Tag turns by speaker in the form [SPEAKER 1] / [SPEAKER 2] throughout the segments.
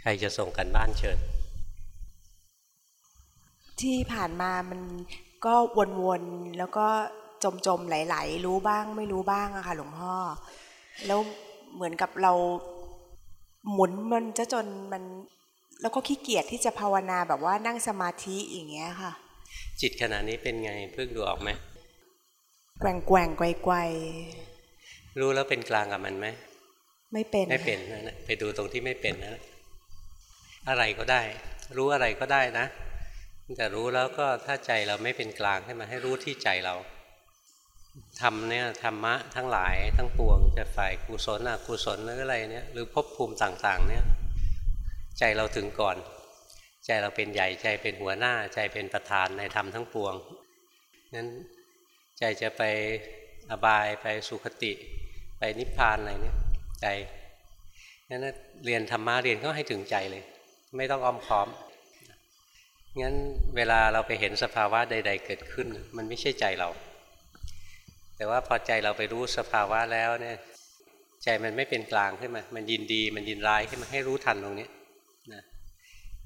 [SPEAKER 1] ใครจะส่งกันบ้านเชิญ
[SPEAKER 2] ที่ผ่านมามันก็วนๆแล้วก็จมๆไหลๆรู้บ้างไม่รู้บ้างอะค่ะ หลวงพ่อ แล้วเหมือนกับเราหมุนมันจะจนมัน แล้วก็ขี้เกียจที่จะภาวนาแบบว่านั่งสมาธิอย่างเงี้ยค่ะ
[SPEAKER 1] จิตขณะนี้เป็นไงเพิ่งดูออกไหม
[SPEAKER 2] แกว่งแกว่งไกวไกว
[SPEAKER 1] รู้แล้วเป็นกลางกับมันไหม
[SPEAKER 2] ไม่เป็น
[SPEAKER 1] ไม่เป็นนะนะไปดูตรงที่ไม่เป็นนะ อะไรก็ได้ รู้อะไรก็ได้นะ แต่รู้แล้วก็ถ้าใจเราไม่เป็นกลางขึ้นมาให้รู้ที่ใจเราทำเนี่ยธรรมะทั้งหลายทั้งปวงจะฝ่ายกุศลอกุศลหรืออะไรเนี่ยหรือภพภูมิต่างๆ เนี่ย ใจเราถึงก่อน ใจเราเป็นใหญ่ใจเป็นหัวหน้าใจเป็นประธานในธรรมทั้งปวงนั้นใจจะไปอบายไปสุคติ ไปนิพพานอะไรเนี่ยใจงั้นเรียนธรรมะเรียนก็ให้ถึงใจเลย ไม่ต้องอ้อมค้อมงั้นเวลาเราไปเห็นสภาวะใด ๆ เกิดขึ้น มันไม่ใช่ใจเรา แต่ว่าพอใจเราไปรู้สภาวะแล้วเนี่ย ใจมันไม่เป็นกลางขึ้นมา มันยินดีมันยินร้ายขึ้นมาให้รู้ทันตรงนี้นะ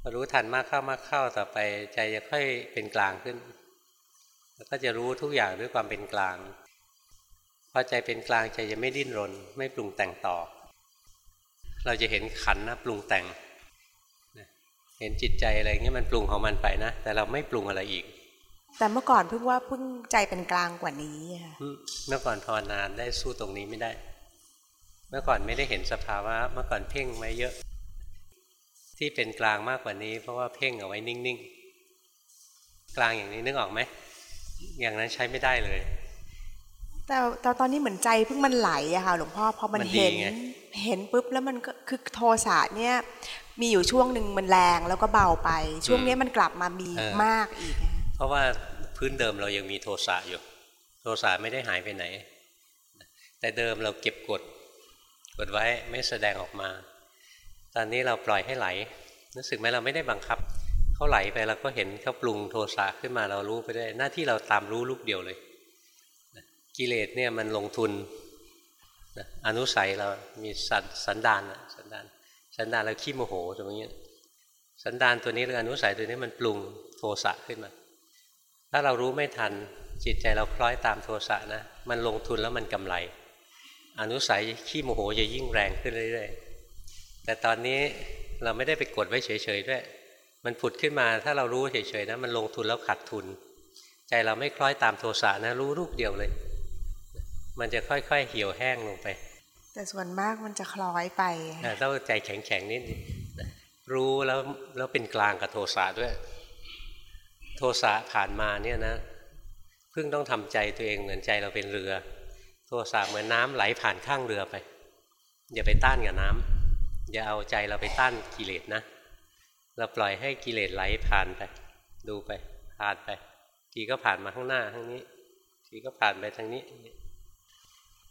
[SPEAKER 1] พอรู้ทันมากเข้ามากเข้าต่อไปใจจะค่อยเป็นกลางขึ้น แล้วก็จะรู้ทุกอย่างด้วยความเป็นกลางพอใจเป็นกลางใจจะไม่ดิ้นรน ไม่ปรุงแต่งต่อ เราจะเห็นขันนะปรุงแต่ง เห็นจิตใจอะไรเงี้ยมันปรุงของมันไปนะแต่เราไม่ปรุงอะไรอีก
[SPEAKER 2] แต่เมื่อก่อนเพิ่งว่าเพิ่งใจเป็นกลางกว่านี้ค่ะ
[SPEAKER 1] เมื่อก่อนภาวนาได้สู้ตรงนี้ไม่ได้ เมื่อก่อนไม่ได้เห็นสภาวะเมื่อก่อนเพ่งไว้เยอะ ที่เป็นกลางมากกว่านี้ เพราะว่าเพ่งเอาไว้นิ่งๆกลางอย่างนี้นึกออกไหมอย่างนั้นใช้ไม่ได้เลย
[SPEAKER 2] แต่แต่ตอนนี้เหมือนใจเพิ่งมันไหลอะค่ะหลวงพ่อพอมัน
[SPEAKER 1] มันดี
[SPEAKER 2] เห็น
[SPEAKER 1] ไง
[SPEAKER 2] เห็นปุ๊บแล้วมันก็คือโทสะเนี่ยมีอยู่ช่วงหนึ่งมันแรงแล้วก็เบาไป ช่วงนี้มันกลับมามีมากอีกอะ
[SPEAKER 1] เพราะว่าพื้นเดิมเรายังมีโทสะอยู่ โทสะไม่ได้หายไปไหน แต่เดิมเราเก็บกดกดไว้ไม่แสดงออกมา ตอนนี้เราปล่อยให้ไหลรู้สึกไหมเราไม่ได้บังคับเขาไหลไปเราก็เห็นเขาปรุงโทสะขึ้นมาเรารู้ไปได้หน้าที่เราตามรู้ลูกเดียวเลย กิเลสเนี่ยมันลงทุนนะอนุสัยเรา มีสันสันดานอะสันดานสันดานเราขี้โมโหตรงนี้สันดานตัวนี้หรืออนุสัยตัวนี้มันปรุงโทสะขึ้นมา ถ้าเรารู้ไม่ทันจิตใจเราคล้อยตามโทสะนะ มันลงทุนแล้วมันกำไร อนุสัยขี้โมโหจะยิ่งแรงขึ้นเรื่อยๆ แต่ตอนนี้เราไม่ได้ไปกดไว้เฉยๆด้วย มันผุดขึ้นมาถ้าเรารู้เฉยๆนะมันลงทุนแล้วขาดทุน ใจเราไม่คล้อยตามโทสะนะ รู้ลูกเดียวเลย มันจะค่อยๆเหี่ยวแห้งลงไป
[SPEAKER 2] แต่ส่วนมากมันจะคล้อยไป
[SPEAKER 1] อ่าต้องใจแข็งๆนิดนึงรู้แล้วแล้วเป็นกลางกับโทสะด้วย โทสะผ่านมาเนี่ยนะเพิ่งต้องทำใจตัวเองเหมือนใจเราเป็นเรือ โทสะเหมือนน้ำไหลผ่านข้างเรือไป อย่าไปต้านกับน้ำอย่าเอาใจเราไปต้านกิเลสนะ เราปล่อยให้กิเลสไหลผ่านไป ดูไปผ่านไปทีก็ผ่านมาข้างหน้าข้างนี้ ทีก็ผ่านไปทางนี้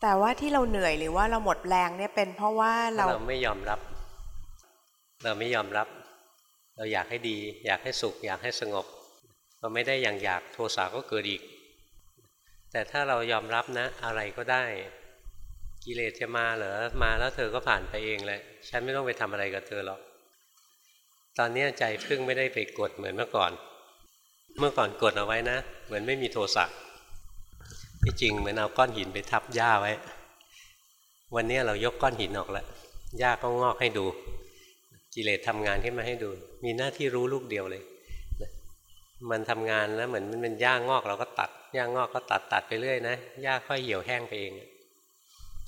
[SPEAKER 2] แต่ว่าที่เราเหนื่อยหรือว่าเราหมดแรงเนี่ยเป็นเพราะว่าเรา
[SPEAKER 1] เราไม่ยอมรับ เราไม่ยอมรับ เราอยากให้ดี อยากให้สุข อยากให้สงบ เราไม่ได้อย่างอยากโทสะก็เกิดอีก แต่ถ้าเรายอมรับนะ อะไรก็ได้ กิเลสจะมาเหรอมาแล้วเธอก็ผ่านไปเองเลยฉันไม่ต้องไปทำอะไรกับเธอหรอกตอนนี้ใจพึ่งไม่ได้ไปกดเหมือนเมื่อก่อน เมื่อก่อนกดเอาไว้นะ เหมือนไม่มีโทสะ ที่จริงเหมือนเอาก้อนหินไปทับหญ้าไว้ วันนี้เรายกก้อนหินออกแล้วหญ้าก็งอกให้ดู กิเลสทำงานขึ้นมาให้ดู มีหน้าที่รู้ลูกเดียวเลย มันทำงานแล้วเหมือนมันเป็นหญ้างอกเราก็ตัดหญ้างอกก็ตัดตัดไปเรื่อยนะหญ้าค่อยเหี่ยวแห้งไปเอง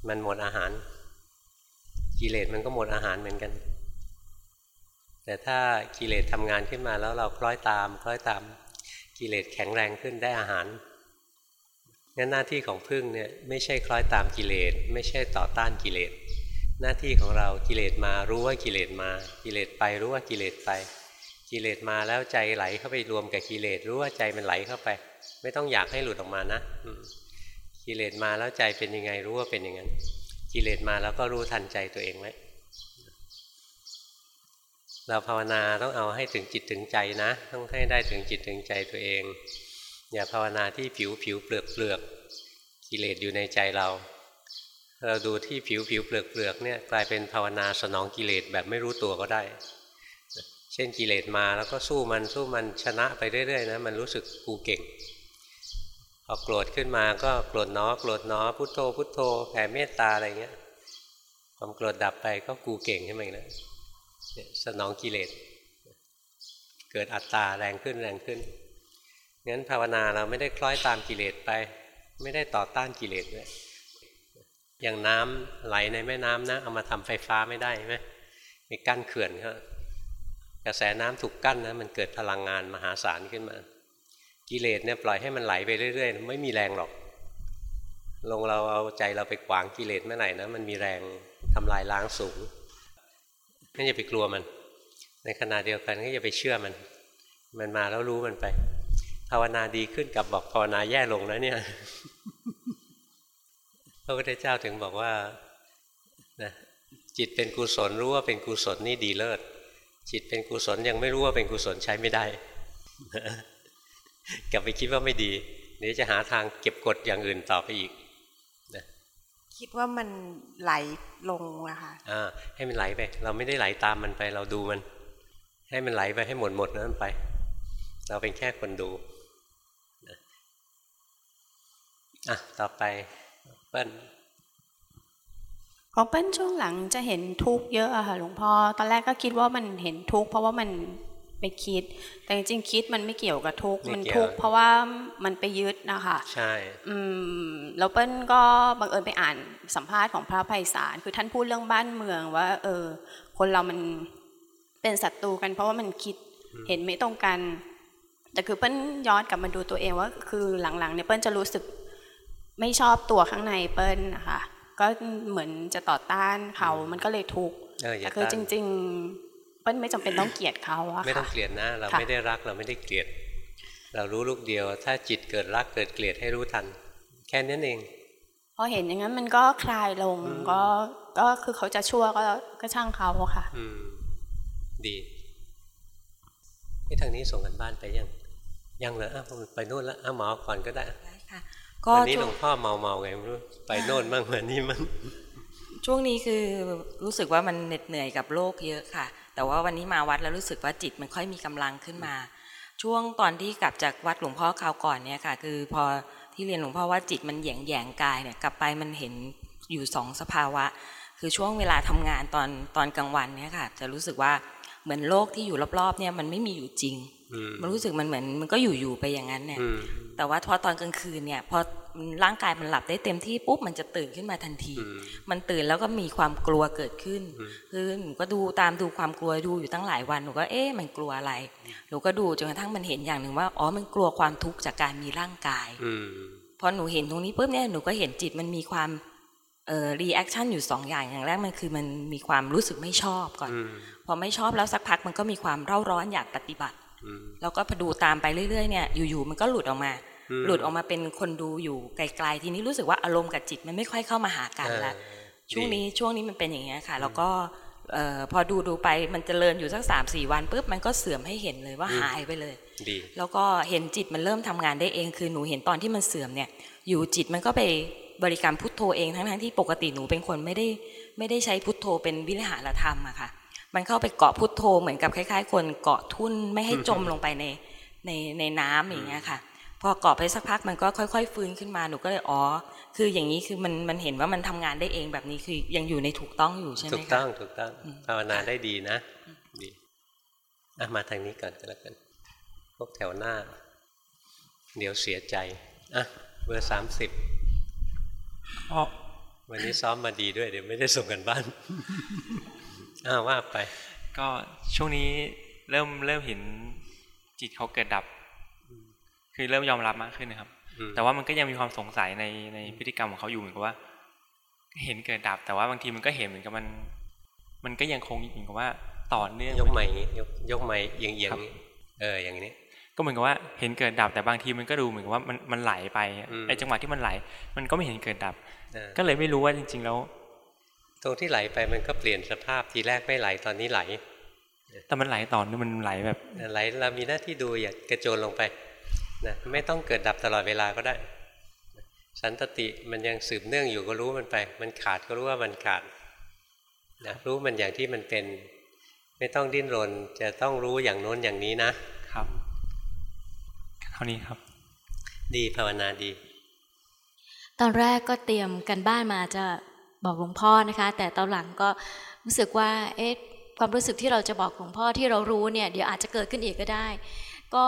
[SPEAKER 1] มันหมดอาหาร กิเลสมันก็หมดอาหารเหมือนกัน แต่ถ้ากิเลสทำงานขึ้นมาแล้วเราคล้อยตาม คล้อยตาม กิเลสแข็งแรงขึ้นได้อาหาร งั้นหน้าที่ของพึ่งเนี่ยไม่ใช่คล้อยตามกิเลสไม่ใช่ต่อต้านกิเลสหน้าที่ของเรากิเลสมารู้ว่ากิเลสมา กิเลสไปรู้ว่ากิเลสไป กิเลสมาแล้วใจไหลเข้าไปรวมกับกิเลสรู้ว่าใจมันไหลเข้าไป ไม่ต้องอยากให้หลุดออกมานะกิเลสมาแล้วใจเป็นยังไงรู้ว่าเป็นอย่างนั้น กิเลสมาแล้วก็รู้ทันใจตัวเองไว้เราภาวนาต้องเอาให้ถึงจิตถึงใจนะ ต้องให้ได้ถึงจิตถึงใจตัวเอง อย่าภาวนาที่ผิวผิวเปลือกเปลือกกิเลสอยู่ในใจเรา เราดูที่ผิวผิวเปลือกเปลือกเนี่ยกลายเป็นภาวนาสนองกิเลสแบบไม่รู้ตัวก็ได้ เช่นกิเลสมาแล้วก็สู้มันสู้มันชนะไปเรื่อยๆนะมันรู้สึกกูเก่งพอโกรธขึ้นมาก็โกรธน้อโกรธน้อพุทโธพุทโธแผ่เมตตาอะไรเงี้ยความโกรธดับไปก็กูเก่งขึ้นมาอีกแล้วเนี่ยสนองกิเลส เกิดอัตตาแรงขึ้นแรงขึ้น งั้นภาวนาเราไม่ได้คล้อยตามกิเลสไป ไม่ได้ต่อต้านกิเลสด้วยอย่างน้ำไหลในแม่น้ำนะเอามาทำไฟฟ้าไม่ได้ไหมมีกั้นเขื่อนเขากระแสน้ำถูกกั้นนะมันเกิดพลังงานมหาศาลขึ้นมา กิเลสเนี่ยปล่อยให้มันไหลไปเรื่อยๆ ไม่มีแรงหรอก ลงเราเอาใจเราไปขวางกิเลสเมื่อไหร่นะมันมีแรงทำลายล้างสูงนั่นอย่าไปกลัวมัน ในขณะเดียวกันก็อย่าไปเชื่อมัน มันมาแล้วรู้มันไป ภาวนาดีขึ้นกับบอกภาวนาแย่ลงแล้วเนี่ย พระพุทธเจ้าถึงบอกว่านะจิตเป็นกุศลรู้ว่าเป็นกุศลนี่ดีเลิศ จิตเป็นกุศลยังไม่รู้ว่าเป็นกุศลใช้ไม่ได้กลับไปคิดว่าไม่ดีเดี๋ยวจะหาทางเก็บกดอย่างอื่นต่อไปอีกนะ
[SPEAKER 2] คิดว่ามันไหลลงนะคะ
[SPEAKER 1] อ่าให้มันไหลไป เราไม่ได้ไหลตามมันไป เราดูมัน ให้มันไหลไปให้หมดหมดนั้นไป เราเป็นแค่คนดูนะ อะต่อไปเปิ้ล
[SPEAKER 3] ของเปิ้ลช่วงหลังจะเห็นทุกข์เยอะอะค่ะหลวงพ่อตอนแรกก็คิดว่ามันเห็นทุกข์เพราะว่ามันไปคิด แต่จริงๆคิดมันไม่เกี่ยวกับทุกข์มันทุกข์เพราะว่ามันไปยึดนะคะ
[SPEAKER 1] ใช่
[SPEAKER 3] อืมแล้วเปิ้ลก็บังเอิญไปอ่านสัมภาษณ์ของพระไพศาลคือท่านพูดเรื่องบ้านเมืองว่า เออ คนเรามันเป็นศัตรูกัน เพราะว่ามันคิดเห็นไม่ตรงกัน แต่คือเปิ้ลย้อนกลับมาดูตัวเองว่า คือหลังๆเนี่ยเปิ้ลจะรู้สึก ไม่ชอบตัวข้างในเปิ้ลนะคะก็เหมือนจะต่อต้านเขา มันก็เลยทุกข์
[SPEAKER 1] เอออย่า
[SPEAKER 3] แต่คือ
[SPEAKER 1] ต้าน
[SPEAKER 3] จริง ๆ เปิ้ลไม่จำเป็นต้องเกลียดเขาอะ
[SPEAKER 1] ไม่ต้อง
[SPEAKER 3] ค่ะ
[SPEAKER 1] เกลียดนะเรา
[SPEAKER 3] ค่ะ
[SPEAKER 1] ไม่ได้รักเราไม่ได้เกลียด เรารู้ลูกเดียว ถ้าจิตเกิดรักเกิดเกลียดให้รู้ทัน แค่นั้นเอง
[SPEAKER 3] พอเห็นอย่างนั้นมันก็คลายลงก็ก็คือเขาจะชั่วก็ก็ช่างเขาอะค่ะ
[SPEAKER 1] อืม ดีนี่ทางนี้ส่งกันบ้านไปยัง ยังเหรออ้าวไปโน่นแล้วอ้าวหมอก่อนก็ได้
[SPEAKER 4] ได้ค่ะ ก็
[SPEAKER 1] วันนี้ห
[SPEAKER 4] ช่
[SPEAKER 1] ล
[SPEAKER 4] ว
[SPEAKER 1] ว
[SPEAKER 4] ง
[SPEAKER 1] งพ่อเมาเมาๆไงไม่รู้ไปโน่นบ้างวันนี้มัน
[SPEAKER 4] ช่วงนี้คือรู้สึกว่ามันเหน็ดเหนื่อยกับโลกเยอะค่ะ แต่ว่าวันนี้มาวัดแล้วรู้สึกว่าจิตมันค่อยมีกำลังขึ้นมา ช่วงตอนที่กลับจากวัดหลวงพ่อคราวก่อนเนี่ยค่ะ คือพอที่เรียนหลวงพ่อว่าจิตมันแหยงแยงๆกายเนี่ยกลับไปมันเห็นอยู่สองสภาวะ คือช่วงเวลาทำงานตอนตอนกลางวันเนี่ยค่ะ จะรู้สึกว่าเหมือนโลกที่อยู่รอบๆเนี่ยมันไม่มีอยู่จริง
[SPEAKER 1] อื ม
[SPEAKER 4] มันรู้สึกมันเหมือนมันก็อยู่ๆไปอย่างนั้นเนี่ย
[SPEAKER 1] อืม
[SPEAKER 4] แต่ว่าพอตอนกลางคืนเนี่ยพอร่างกายมันหลับได้เต็มที่ปุ๊บมันจะตื่นขึ้นมาทันที
[SPEAKER 1] อืม
[SPEAKER 4] มันตื่นแล้วก็มีความกลัวเกิดขึ้น
[SPEAKER 1] อืม
[SPEAKER 4] คือหนูก็ดูตามดูความกลัวดูอยู่ตั้งหลายวันหนูก็เอ๊ะมันกลัวอะไรหนูก็ดูจนกระทั่งมันเห็นอย่างหนึ่งว่าอ๋อมันกลัวความทุกข์จากการมีร่างกาย
[SPEAKER 1] อืม
[SPEAKER 4] พอหนูเห็นตรงนี้ปุ๊บเนี่ยหนูก็เห็นจิตมันมีความเอ่อ reaction อยู่สองอย่างอย่างแรกมันคือมันมีความรู้สึกไม่ชอบก่อน
[SPEAKER 1] อืม
[SPEAKER 4] พอไม่ชอบแล้วสักพักมันก็มีความเร่าร้อนอยากปฏิบัติ
[SPEAKER 1] อืม
[SPEAKER 4] แล้วก็พอดูตามไปเรื่อยๆเนี่ยอยู่ๆมันก็หลุดออกมา
[SPEAKER 1] อืม
[SPEAKER 4] หลุดออกมาเป็นคนดูอยู่ไกลๆทีนี้รู้สึกว่าอารมณ์กับจิตมันไม่ค่อยเข้ามาหากันละ
[SPEAKER 1] เออ
[SPEAKER 4] ช่วง
[SPEAKER 1] ดี
[SPEAKER 4] นี้ช่วงนี้มันเป็นอย่างเงี้ยค่ะ แล้วก็เอ่อพอดูดูไปมันเจริญอยู่สักสามสี่วันปุ๊บมันก็เสื่อมให้เห็นเลยว่าหายไปเลย
[SPEAKER 1] ดี
[SPEAKER 4] แล้วก็เห็นจิตมันเริ่มทำงานได้เองคือหนูเห็นตอนที่มันเสื่อมเนี่ย อยู่จิตมันก็ไปบริกรรมพุทโธเองทั้งๆที่ปกติหนูเป็นคนไม่ได้ไม่ได้ใช้พุทโธเป็นวิหารธรรมอะค่ะ มันเข้าไปเกาะพุทโธเหมือนกับคล้าย ๆ คนเกาะทุ่นไม่ให้จมลงไปในในในน้ำอย่างเงี้ยค่ะ พอเกาะไปสักพักมันก็ค่อย ๆ ฟื้นขึ้นมาหนูก็เลยอ๋อคืออย่างนี้คือมันมันเห็นว่ามันทำงานได้เองแบบนี้คือยังอยู่ในถูกต้องอยู่ใช่ไห
[SPEAKER 1] ถู
[SPEAKER 4] ม
[SPEAKER 1] ก
[SPEAKER 4] คะ
[SPEAKER 1] ต้องถูกต้อง
[SPEAKER 4] อืม
[SPEAKER 1] ภาวนาได้ดีนะดีอะมาทางนี้ก่อนก็แล้วกันพวกแถวหน้า เดี๋ยวเสียใจอะเบอร์สามสิบ
[SPEAKER 5] อ๋อ
[SPEAKER 1] วันนี้ซ้อมมาดีด้วยเดี๋ยวไม่ได้ส่งกันบ้าน อ้าวว่าไป
[SPEAKER 5] ก็ช่วงนี้เริ่มเริ่มเห็นจิตเขาเกิดดับ คือเริ่มยอมรับมากขึ้นนะครับ
[SPEAKER 1] อืม
[SPEAKER 5] แต่ว่ามันก็ยังมีความสงสัยในในพฤติกรรมของเขาอยู่เหมือนกับว่า เห็นเกิดดับ แต่ว่าบางทีมันก็เห็นเหมือนกับมัน มันก็ยังคงเหมือนกับว่าต่อเนื่อง
[SPEAKER 1] ยกใหม่อย่างงี้ยกยกใหม่เอียงเอียง
[SPEAKER 5] ครับ
[SPEAKER 1] ๆเอออย่างนี้
[SPEAKER 5] ก็เหมือนกับว่าเห็นเกิดดับแต่บางทีมันก็ดูเหมือนกับว่ามันมันไหลไป
[SPEAKER 1] อืม
[SPEAKER 5] ไอ้จังหวะที่มันไหล มันก็ไม่เห็นเกิดดับ
[SPEAKER 1] เออ
[SPEAKER 5] ก็เลยไม่รู้ว่าจริง ๆ แล้ว
[SPEAKER 1] ตรงที่ไหลไปมันก็เปลี่ยนสภาพทีแรกไม่ไหลตอนนี้ไหล
[SPEAKER 5] แต่มันไหลต่อเนื่องมันไหลแบบ
[SPEAKER 1] ไหลเรามีหน้าที่ดูอย่ากระโจนลงไปนะไม่ต้องเกิดดับตลอดเวลาก็ได้ สันตติมันยังสืบเนื่องอยู่ก็รู้มันไป มันขาดก็รู้ว่ามันขาดนะรู้มันอย่างที่มันเป็น ไม่ต้องดิ้นรนจะต้องรู้อย่างโน้นอย่างนี้นะ
[SPEAKER 5] ครับเท่านี้ครับ
[SPEAKER 1] ดีภาวนาดี
[SPEAKER 6] ตอนแรกก็เตรียมกันบ้านมาจะ บอกหลวงพ่อนะคะ แต่ตอนหลังก็รู้สึกว่าเอ๊ะความรู้สึกที่เราจะบอกหลวงพ่อที่เรารู้เนี่ยเดี๋ยวอาจจะเกิดขึ้นอีกก็ได้ ก็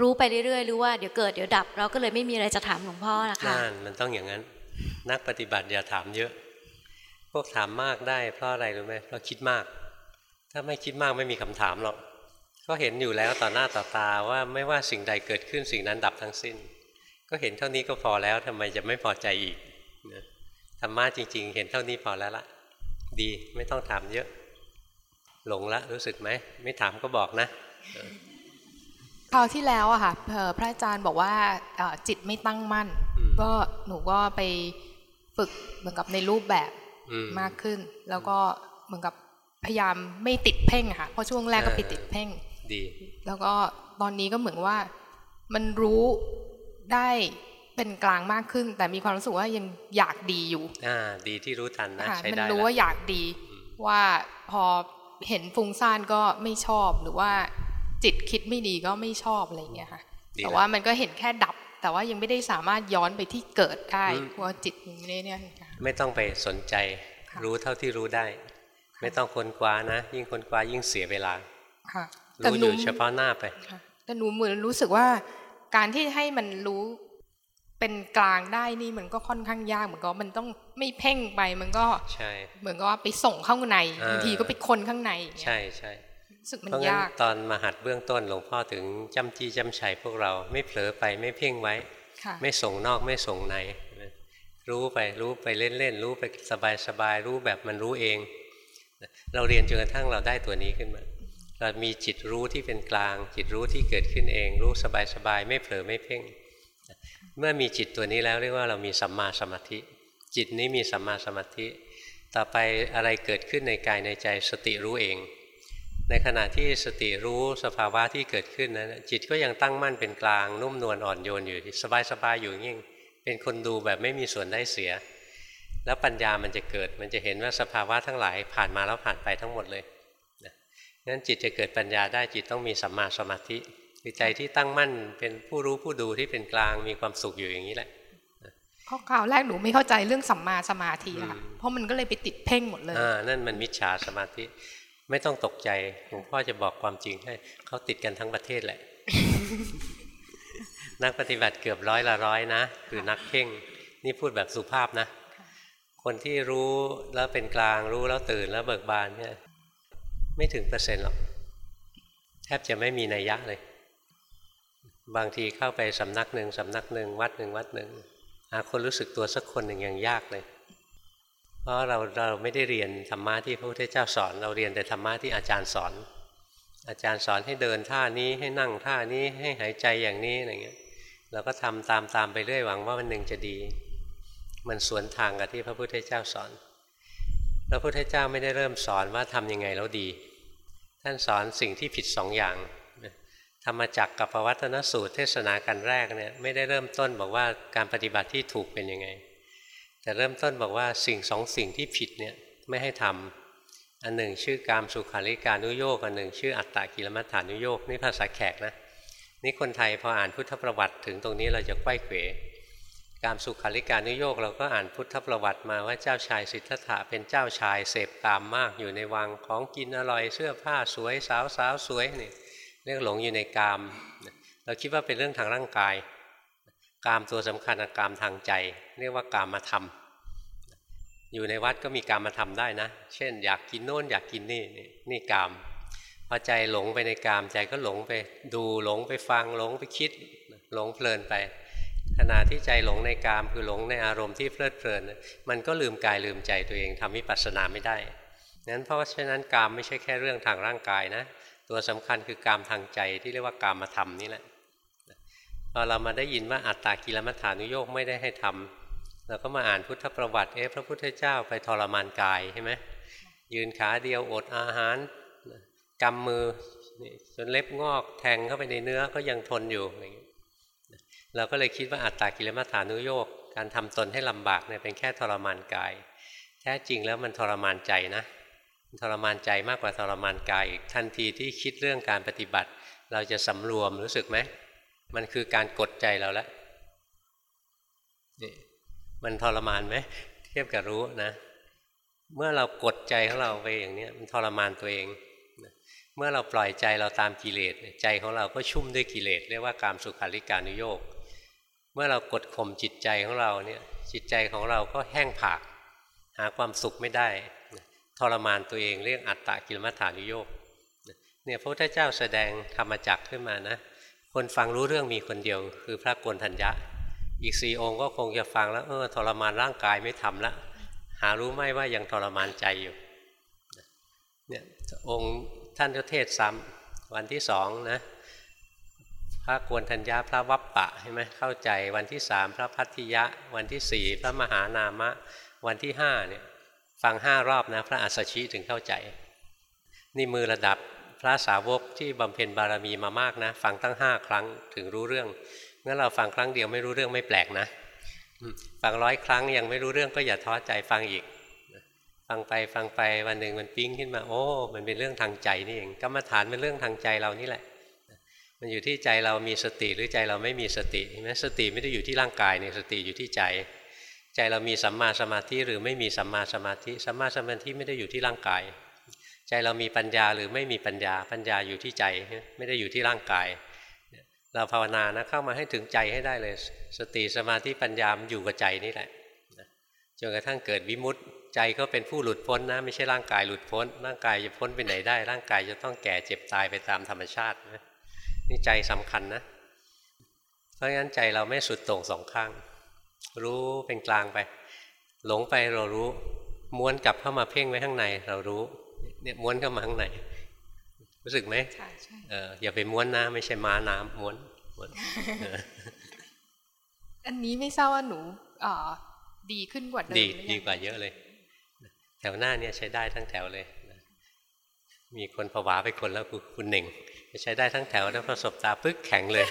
[SPEAKER 6] รู้ไปเรื่อยๆรู้ว่าเดี๋ยวเกิดเดี๋ยวดับ เราก็เลยไม่มีอะไรจะถามหลวงพ่อนะคะ
[SPEAKER 1] นั่นมันต้องอย่างนั้น นักปฏิบัติอย่าถามเยอะ พวกถามมากได้ เพราะอะไรรู้ไหมเพราะคิดมาก ถ้าไม่คิดมากไม่มีคำถามหรอกก็เห็นอยู่แล้วต่อหน้าต่อตาว่าไม่ว่าสิ่งใดเกิดขึ้นสิ่งนั้นดับทั้งสิ้น ก็เห็นเท่านี้ก็พอแล้วทำไมจะไม่พอใจอีกนะ รรมะจริง ๆ เห็นเท่านี้พอแล้วละดีไม่ต้องถามเยอะ หลงละรู้สึกไหม ไม่ถามก็บอกนะ
[SPEAKER 7] คราวที่แล้วอะค่ะเอ่อพระอาจารย์บอกว่าเอ่อจิตไม่ตั้งมั่น
[SPEAKER 1] อืม
[SPEAKER 7] ก็หนูก็ไปฝึกเหมือนกับในรูปแบบ
[SPEAKER 1] อืม
[SPEAKER 7] มากขึ้น แล้วก็เหมือนกับพยายามไม่ติดเพ่งอะค่ะเพราะช่วงแรกก็ไป
[SPEAKER 1] เออ
[SPEAKER 7] ติดเพ่ง
[SPEAKER 1] ดี
[SPEAKER 7] แล้วก็ตอนนี้ก็เหมือนว่ามันรู้ได้ เป็นกลางมากขึ้น แต่มีความรู้สึกว่ายังอยากดีอยู่
[SPEAKER 1] อ่า ดีที่รู้ทันนะ
[SPEAKER 7] ค่ะ
[SPEAKER 1] ใช้
[SPEAKER 7] มัน
[SPEAKER 1] ได้
[SPEAKER 7] รู้
[SPEAKER 1] ละ
[SPEAKER 7] ว่าอยากดี
[SPEAKER 1] อืม
[SPEAKER 7] ว่าพอเห็นฟุ้งซ่านก็ไม่ชอบหรือว่าจิตคิดไม่ดีก็ไม่ชอบอะไรอย่างเงี้ยค่ะ
[SPEAKER 1] ดี
[SPEAKER 7] แต่
[SPEAKER 1] ละ
[SPEAKER 7] ว่ามันก็เห็นแค่ดับ แต่ว่ายังไม่ได้สามารถย้อนไปที่เกิดได้
[SPEAKER 1] อืม
[SPEAKER 7] เพราะว่าจิตยังไม่ได้เนี่ยค่ะ
[SPEAKER 1] ไม่ต้องไปสนใจ
[SPEAKER 7] ค่ะ
[SPEAKER 1] รู้เท่าที่รู้ได้ ไม่ต้องค้นคว้านะ ยิ่งค้นคว้ายิ่งเสียเวลา
[SPEAKER 7] ค่ะแต่
[SPEAKER 1] รู้
[SPEAKER 7] ห
[SPEAKER 1] อ
[SPEAKER 7] นู
[SPEAKER 1] ยู่เฉพาะหน้าไป
[SPEAKER 7] ค่ะแต่หนูเหมือนรู้สึกว่าการที่ให้มันรู้ เป็นกลางได้นี่มันก็ค่อนข้างยากเหมือนกับว่ามันต้องไม่เพ่งไปมันก็
[SPEAKER 1] ใช่
[SPEAKER 7] เหมือนกับว่าไปส่งเข้าใน
[SPEAKER 1] อ่า
[SPEAKER 7] บางทีก็ไปคนข้างในอย่างเงี้ย
[SPEAKER 1] ใช่ใช่
[SPEAKER 7] รู้สึกมัน
[SPEAKER 1] เพราะงั้น
[SPEAKER 7] ยาก
[SPEAKER 1] ตอนมาหัดเบื้องต้นหลวงพ่อถึงจำจี้จำชัยพวกเราไม่เผลอไปไม่เพ่งไว้
[SPEAKER 7] ค่ะ
[SPEAKER 1] ไม่ส่งนอกไม่ส่งใน รู้ไปรู้ไปเล่นๆรู้ไปสบายๆรู้แบบมันรู้เอง เราเรียนจนกระทั่งเราได้ตัวนี้ขึ้นมาเรามีจิตรู้ที่เป็นกลาง จิตรู้ที่เกิดขึ้นเอง รู้สบายๆไม่เผลอไม่เพ่ง เมื่อมีจิตตัวนี้แล้วเรียกว่าเรามีสัมมาสมาธิ จิตนี้มีสัมมาสมาธิ ต่อไปอะไรเกิดขึ้นในกายในใจสติรู้เอง ในขณะที่สติรู้สภาวะที่เกิดขึ้นนั้นจิตก็ยังตั้งมั่นเป็นกลาง นุ่มนวลอ่อนโยนอยู่สบายๆอยู่อย่งเป็นคนดูแบบไม่มีส่วนได้เสีย แล้วปัญญามันจะเกิดมันจะเห็นว่าสภาวะทั้งหลายผ่านมาแล้วผ่านไปทั้งหมดเลยนั้นจิตจะเกิดปัญญาได้จิตต้องมีสัมมาสมาธิ คือใจที่ตั้งมั่นเป็นผู้รู้ผู้ดูที่เป็นกลางมีความสุขอยู่อย่างนี้แหละ
[SPEAKER 7] เพราะคราวแรกหนูไม่เข้าใจเรื่องสัมมาสมาธิอะค่ะ
[SPEAKER 1] อืม
[SPEAKER 7] เพราะมันก็เลยไปติดเพ่งหมดเลย
[SPEAKER 1] อ่านั่นมันมิจฉาสมาธิ ไม่ต้องตกใจหลวงพ่อจะบอกความจริงให้เขาติดกันทั้งประเทศแหละ นักปฏิบัติเกือบร้อยละร้อยนะคือนักเพ่งนี่พูดแบบสุภาพนะ คนที่รู้แล้วเป็นกลางรู้แล้วตื่นแล้วเบิกบานเนี่ยไม่ถึงเปอร์เซ็นต์หรอกแทบจะไม่มีนัยยะเลย บางทีเข้าไปสำนักหนึ่งสำนักหนึ่งวัดหนึ่งวัดหนึ่งหาคนรู้สึกตัวสักคนหนึ่งอยังยากเลย เพราะเราเราไม่ได้เรียนธรรมะที่พระพุทธเจ้าสอน เราเรียนแต่ธรรมะที่อาจารย์สอน อาจารย์สอนให้เดินท่านี้ให้นั่งท่านี้ให้หายใจอย่างนี้อะไรเงี้ยเราก็ทำตามตามไปเรื่อยหวังว่าวันหนึ่งจะดี มันสวนทางกับที่พระพุทธเจ้าสอนพระพุทธเจ้าไม่ได้เริ่มสอนว่าทำยังไงแล้วดี ท่านสอนสิ่งที่ผิดสองอย่าง ธรรมจักรกับปวัตนสูตรเทศนากันแรกเนี่ยไม่ได้เริ่มต้นบอกว่าการปฏิบัติที่ถูกเป็นยังไง แต่เริ่มต้นบอกว่าสิ่งสองสิ่งที่ผิดเนี่ยไม่ให้ทำอันหนึ่งชื่อการสุขาริการนุโยกอันหนึ่งชื่ออัตตากิลมัฏฐานุโยกนี่ภาษาแขกนะนี่คนไทยพออ่านพุทธประวัติถึงตรงนี้เราจะไขว้เขวการสุขาริการนุโยกเราก็อ่านพุทธประวัติมาว่าเจ้าชายสิทธัตถะเป็นเจ้าชายเสพกามมากอยู่ในวังของกินอร่อยเสื้อผ้าสวยสาวสาวสวยนี่ เรื่องหลงอยู่ในกาม เราคิดว่าเป็นเรื่องทางร่างกาย กามตัวสำคัญกามทางใจ เรียกว่ากามมาทำอยู่ในวัดก็มีกามมาทำได้นะ เช่น อยากกินโน่นอยากกินนี่นี่กามพอใจหลงไปในกามใจก็หลงไปดูหลงไปฟังหลงไปคิดหลงเพลินไป ขณะที่ใจหลงในกามคือหลงในอารมณ์ที่เพลิดเพลิน มันก็ลืมกายลืมใจตัวเองทำวิปัสสนาไม่ได้นั้นเพราะฉะนั้นกามไม่ใช่แค่เรื่องทางร่างกายนะ ตัวสำคัญคือกามทางใจที่เรียกว่ากามมาทำนี่แหละพอเรามาได้ยินว่าอัตตากิลมัฏฐานุโยกไม่ได้ให้ทำเราก็มาอ่านพุทธประวัติเอ๊ะพระพุทธเจ้าไปทรมานกายใช่ไหมยืนขาเดียวอดอาหารกำมือจนเล็บงอกแทงเข้าไปในเนื้อก็ยังทนอยู่อย่างเงี้เราก็เลยคิดว่าอัตตากิลมัฏฐานุโยกการทำตนให้ลำบากเนี่ยเป็นแค่ทรมานกาย แท้จริงแล้วมันทรมานใจนะ ทรมานใจมากกว่าทรมานกายอีกทันทีที่คิดเรื่องการปฏิบัติ เราจะสำรวมรู้สึกไหมมันคือการกดใจเราแล้วนี่มันทรมานไหมเทียบกับรู้นะ เมื่อเรากดใจของเราไปอย่างนี้มันทรมานตัวเองเมื่อเราปล่อยใจเราตามกิเลสใจของเราก็ชุ่มด้วยกิเลสเรียกว่าการสุขาริการุโยกเมื่อเรากดข่มจิตใจของเราเนี่ยจิตใจของเราก็แห้งผาก หาความสุขไม่ได้ ทรมานตัวเองเรียกอัตตะกิลมัฏฐานุโยกเนี่ยพระพุทธเจ้าแสดงธรรมจักขึ้นมานะ คนฟังรู้เรื่องมีคนเดียว คือพระโกนทัญญะ อีกสี่องค์ก็คงจะฟังแล้วเออทรมานร่างกายไม่ทำละ หารู้ไหมว่ายังทรมานใจอยู่เนี่ยองค์ท่านก็เทศซ้ำวันที่สองนะพระกวนทัญญาพระวัปปะใช่ไหมเข้าใจวันที่สามพระพัทธิยะ วันที่สี่พระมหานามะ วันที่ห้าเนี่ย ฟังห้ารอบนะ พระอัสสชิถึงเข้าใจ นี่มือระดับพระสาวกที่บำเพ็ญบารมีมามากนะ ฟังตั้งห้าครั้งถึงรู้เรื่องงั้นเราฟังครั้งเดียวไม่รู้เรื่องไม่แปลกนะฟังร้อยครั้งยังไม่รู้เรื่องก็อย่าท้อใจฟังอีก ฟังไปฟังไปวันหนึ่งมันปิ้งขึ้นมา โอ้ มันเป็นเรื่องทางใจนี่เองกรรมฐานเป็นเรื่องทางใจเรานี่แหละ มันอยู่ที่ใจเรามีสติหรือใจเราไม่มีสติเห็นไหมสติไม่ได้อยู่ที่ร่างกายเนี่ยสติอยู่ที่ใจ ใจเรามีสัมมาสมาธิหรือไม่มีสัมมาสมาธิสัมมาสมาธิไม่ได้อยู่ที่ร่างกาย ใจเรามีปัญญาหรือไม่มีปัญญาปัญญาอยู่ที่ใจไม่ได้อยู่ที่ร่างกาย เราภาวนานะเข้ามาให้ถึงใจให้ได้เลย สติสมาธิปัญญามอยู่กับใจนี่แหละจนกระทั่งเกิดวิมุตติใจก็เป็นผู้หลุดพ้นนะ ไม่ใช่ร่างกายหลุดพ้น ร่างกายจะพ้นไปไหนได้ ร่างกายจะต้องแก่เจ็บตายไปตามธรรมชาตินะนี่ใจสำคัญนะ เพราะงั้นใจเราไม่สุดโต่งสองข้าง รู้เป็นกลางไป หลงไปเรารู้ ม้วนกลับเข้ามาเพ่งไว้ข้างใน เรารู้ เนี่ยม้วนเข้ามาข้างในรู้สึกไหมใช่ใช่เอออย่าไปม้วนนะไม่ใช่ม้าน้ำม้วนม้วน
[SPEAKER 7] อันนี้ไม่ทราบว่าหนูดีขึ้นกว่าเดิม
[SPEAKER 1] ดีดีกว่าเยอะเลยถวหน้าเนี่ยใช้ได้ทั้งแถวเลยมีคนผวาไปคนแล้วคุณหนึ่งใช้ได้ทั้งแถวแล้วประสบตาปึ๊กแข็งเลย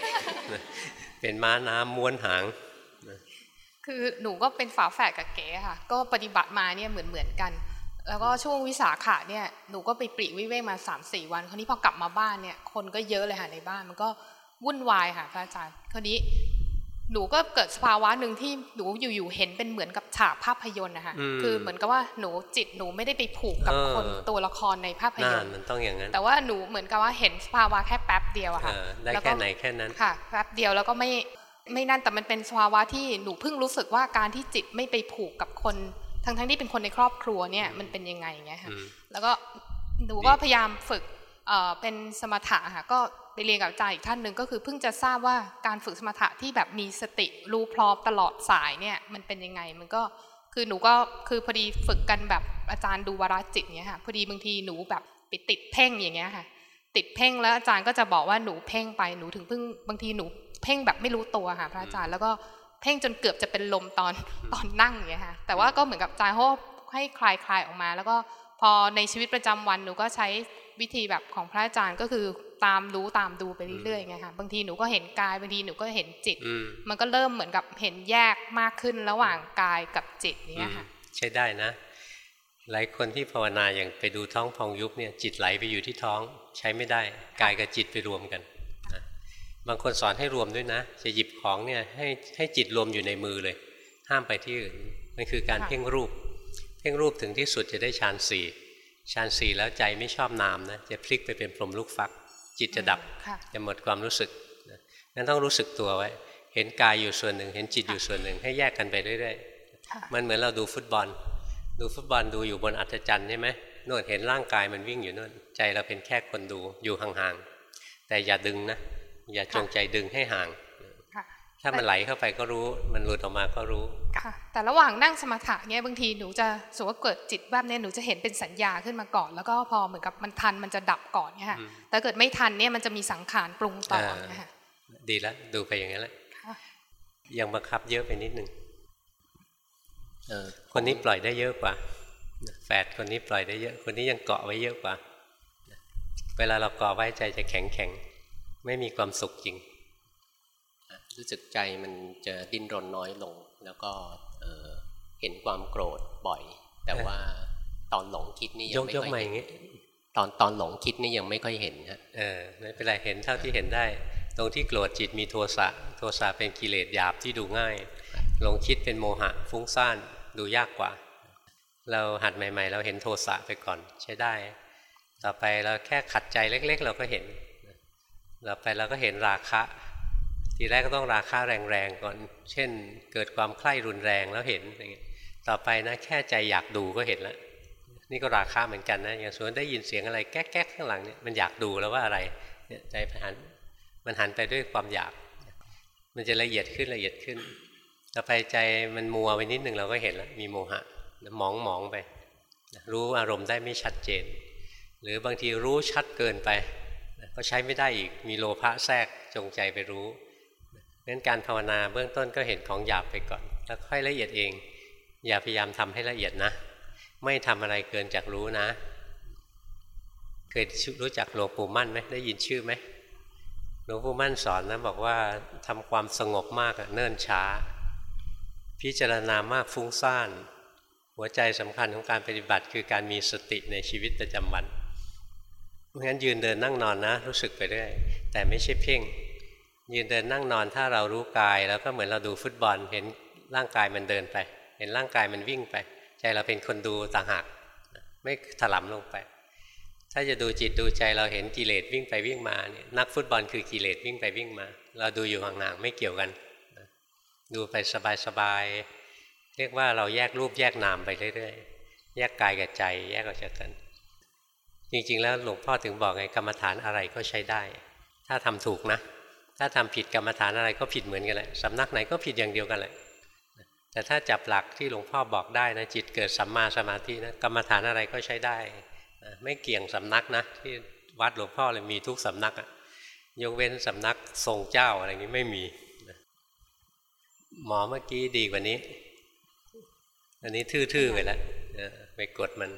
[SPEAKER 1] เป็นม้าน้ำม้วนหาง
[SPEAKER 7] คือหนูก็เป็นฝาแฝดกับเก๋ค่ะ ก็ปฏิบัติมาเนี่ยเหมือนเหมือนกัน แล้วก็ช่วงวิสาขะเนี่ยหนูก็ไปปรีวิเวกมา3าสี่วัน คราวนี้พอกลับมาบ้านเนี่ยคนก็เยอะเลยค่ะในบ้านมันก็วุ่นวายค่ะพระอาจารย์คราวนี้หนูก็เกิดสภาวะหนึ่งที่หนูอยู่ๆเห็นเป็นเหมือนกับฉากภาพยนตร์นะคะคือเหมือนกับว่าหนูจิตหนูไม่ได้ไปผูกกับคนตัวละครในภาพยนตร์
[SPEAKER 1] มันต้องอย่างนั้น
[SPEAKER 7] แต่ว่าหนูเหมือนกับว่าเห็นสภาวะแค่แป๊บเดียวอะค่ะ
[SPEAKER 1] ได้แค่ไหนแค่นั้น
[SPEAKER 7] ค่ะ แป๊บเดียวแล้วก็ไม่ ไม่นั่นแต่มันเป็นสภาวะที่หนูเพิ่งรู้สึกว่าการที่จิตไม่ไปผูกกับคนทั้งทั้งที่เป็นคนในครอบครัวเนี่ยมันเป็นยังไงอย่างเงี้ยค่ะแล้วก็หนูก็พยายามฝึกเป็นสมถะค่ะก็ไปเรียนกับอาจารย์อีกท่านหนึ่งก็คือเพิ่งจะทราบว่าการฝึกสมถะที่แบบมีสติรู้พร้อมตลอดสายเนี่ยมันเป็นยังไงมันก็คือหนูก็คือพอดีฝึกกันแบบอาจารย์ดูวาระจิตเนี่ยค่ะพอดีบางทีหนูแบบไปติดเพ่งอย่างเงี้ยค่ะ ติดเพ่งแล้วอาจารย์ก็จะบอกว่าหนูเพ่งไปหนูถึงเพิ่งบางทีหนู เพ่งแบบไม่รู้ตัวค่ะพระอาจารย์แล้วก็เพ่งจนเกือบจะเป็นลมตอนตอนนั่งอย่างเงี้ยค่ะแต่ว่าก็เหมือนกับอาจารย์เขาให้คลายคลายออกมา แล้วก็พอในชีวิตประจำวันหนูก็ใช้วิธีแบบของพระอาจารย์ก็คือตามรู้ตามดูไปเรื่อยๆไงค่ะบางทีหนูก็เห็นกายบางทีหนูก็เห็นจิต มันก็เริ่มเหมือนกับเห็นแยกมากขึ้นระหว่างกายกับจิตเนี้ยค่ะ
[SPEAKER 1] ใช้ได้นะ หลายคนที่ภาวนาอย่างไปดูท้องพองยุบเนี่ยจิตไหลไปอยู่ที่ท้อง ใช้ไม่ได้กายกับจิตไปรวมกัน บางคนสอนให้รวมด้วยนะ จะหยิบของเนี่ยให้ให้จิตรวมอยู่ในมือเลย ห้ามไปที่อื่นมันคือการเพ่งรูป เพ่งรูปถึงที่สุดจะได้ฌานสี่ฌานสี่แล้วใจไม่ชอบนามนะจะพลิกไปเป็นพรหมลูกฟัก จิตจะดับจะหมดความรู้สึกนั้นต้องรู้สึกตัวไว้ เห็นกายอยู่ส่วนหนึ่ง เห็นจิตอยู่ส่วนหนึ่ง ให้แยกกันไปเรื่อยๆมันเหมือนเราดูฟุตบอล ดูฟุตบอลดูอยู่บนอัศจรรย์ใช่ไหมนู่นเห็นร่างกายมันวิ่งอยู่นู่นใจเราเป็นแค่คนดูอยู่ห่างๆแต่อย่าดึงนะ อย่าจงใจดึงให้ห่างถ้ามันไหลเข้าไปก็รู้ มันหลุดออกมาก็รู้
[SPEAKER 7] ค่ะแต่ระหว่างนั่งสมาธิเนี่ยบางทีหนูจะสมมติว่าเกิดจิตแบบนี้หนูจะเห็นเป็นสัญญาขึ้นมาก่อน แล้วก็พอเหมือนกับมันทันมันจะดับก่อนเนี่ยค่ะแต่เกิดไม่ทันเนี่ยมันจะมีสังขารปรุงต่อเนี่ยค่ะ
[SPEAKER 1] ดีแล้วดูไปอย่างนี้แหละยังบังคับเยอะไปนิดนึงคนนี้ปล่อยได้เยอะกว่า แฝดคนนี้ปล่อยได้เยอะ คนนี้ยังเกาะไว้เยอะกว่า เวลาเราเกาะไว้ใจจะแข็งแข็ง ไม่มีความสุขจริง
[SPEAKER 8] รู้สึกใจมันจะดิ้นรนน้อยลง แล้วก็เห็นความโกรธบ่อย แต่ว่าตอนหลงคิดนี่
[SPEAKER 1] ย
[SPEAKER 8] ยัง
[SPEAKER 1] ก
[SPEAKER 8] ไม่
[SPEAKER 1] ยก
[SPEAKER 8] ค่อย
[SPEAKER 1] มาอ
[SPEAKER 8] เห็น
[SPEAKER 1] ย่างนี้
[SPEAKER 8] ตอนตอนหลงคิดนี่ยังไม่ค่อยเห็นฮะ
[SPEAKER 1] เออไม่เป็นไรเห็นเท่าที่เห็นได้ ตรงที่โกรธจิตมีโทสะโทสะเป็นกิเลสหยาบที่ดูง่ายหลงคิดเป็นโมหะฟุ้งซ่านดูยากกว่า เราหัดใหม่ ๆ เราเห็นโทสะไปก่อนใช้ได้ ต่อไปเราแค่ขัดใจเล็ก ๆ เราก็เห็น ต่อไปเราก็เห็นราคะ ทีแรกก็ต้องราคะแรงๆก่อน เช่น เกิดความใคร่รุนแรงแล้วเห็นอย่างเงี้ยต่อไปนะแค่ใจอยากดูก็เห็นแล้ว นี่ก็ราคาเหมือนกันนะอย่างสมมติได้ยินเสียงอะไรแก๊กๆข้างหลังเนี่ยมันอยากดูแล้วว่าอะไรเนี่ยใจมันหันมันหันไปด้วยความอยาก มันจะละเอียดขึ้นละเอียดขึ้น ต่อไปใจมันมัวไปนิดหนึ่งเราก็เห็นแล้วมีโมหะมองมองไป รู้อารมณ์ได้ไม่ชัดเจน หรือบางทีรู้ชัดเกินไป ก็ใช้ไม่ได้อีกมีโลภะแทรกจงใจไปรู้งั้นการภาวนาเบื้องต้นก็เห็นของหยาบไปก่อน แล้วค่อยละเอียดเอง อย่าพยายามทำให้ละเอียดนะ ไม่ทำอะไรเกินจากรู้นะ เคยรู้จักหลวงปู่มั่นไหมได้ยินชื่อไหมหลวงปู่มั่นสอนนะบอกว่าทำความสงบมากเนิ่นช้า พิจารณามากฟุ้งซ่าน หัวใจสำคัญของการปฏิบัติคือการมีสติในชีวิตประจำวัน เพราะงั้นยืนเดินนั่งนอนนะ รู้สึกไปเรื่อยแต่ไม่ใช่เพ่ง ยืนเดินนั่งนอนถ้าเรารู้กาย แล้วก็เหมือนเราดูฟุตบอล เห็นร่างกายมันเดินไป เห็นร่างกายมันวิ่งไป ใจเราเป็นคนดูต่างหากไม่ถลำลงไป ถ้าจะดูจิตดูใจเราเห็นกิเลสวิ่งไปวิ่งมาเนี่ยนักฟุตบอลคือกิเลสวิ่งไปวิ่งมา เราดูอยู่ห่างๆไม่เกี่ยวกัน ดูไปสบายๆเรียกว่าเราแยกรูปแยกนามไปเรื่อยๆแยกกายกับใจ แยกออกจากกัน จริงๆ แล้วหลวงพ่อถึงบอกไงกรรมฐานอะไรก็ใช้ได้ ถ้าทำถูกนะ ถ้าทำผิดกรรมฐานอะไรก็ผิดเหมือนกันแหละสำนักไหนก็ผิดอย่างเดียวกันแหละแต่ถ้าจับหลักที่หลวงพ่อบอกได้นะจิตเกิดสัมมาสมาธินะกรรมฐานอะไรก็ใช้ได้ไม่เกี่ยงสำนักนะที่วัดหลวงพ่อเลยมีทุกสำนักอะยกเว้นสำนักทรงเจ้าอะไรนี้ไม่มีหมอเมื่อกี้ดีกว่านี้ อันนี้ทื่อๆไปแล้วไปกดมัน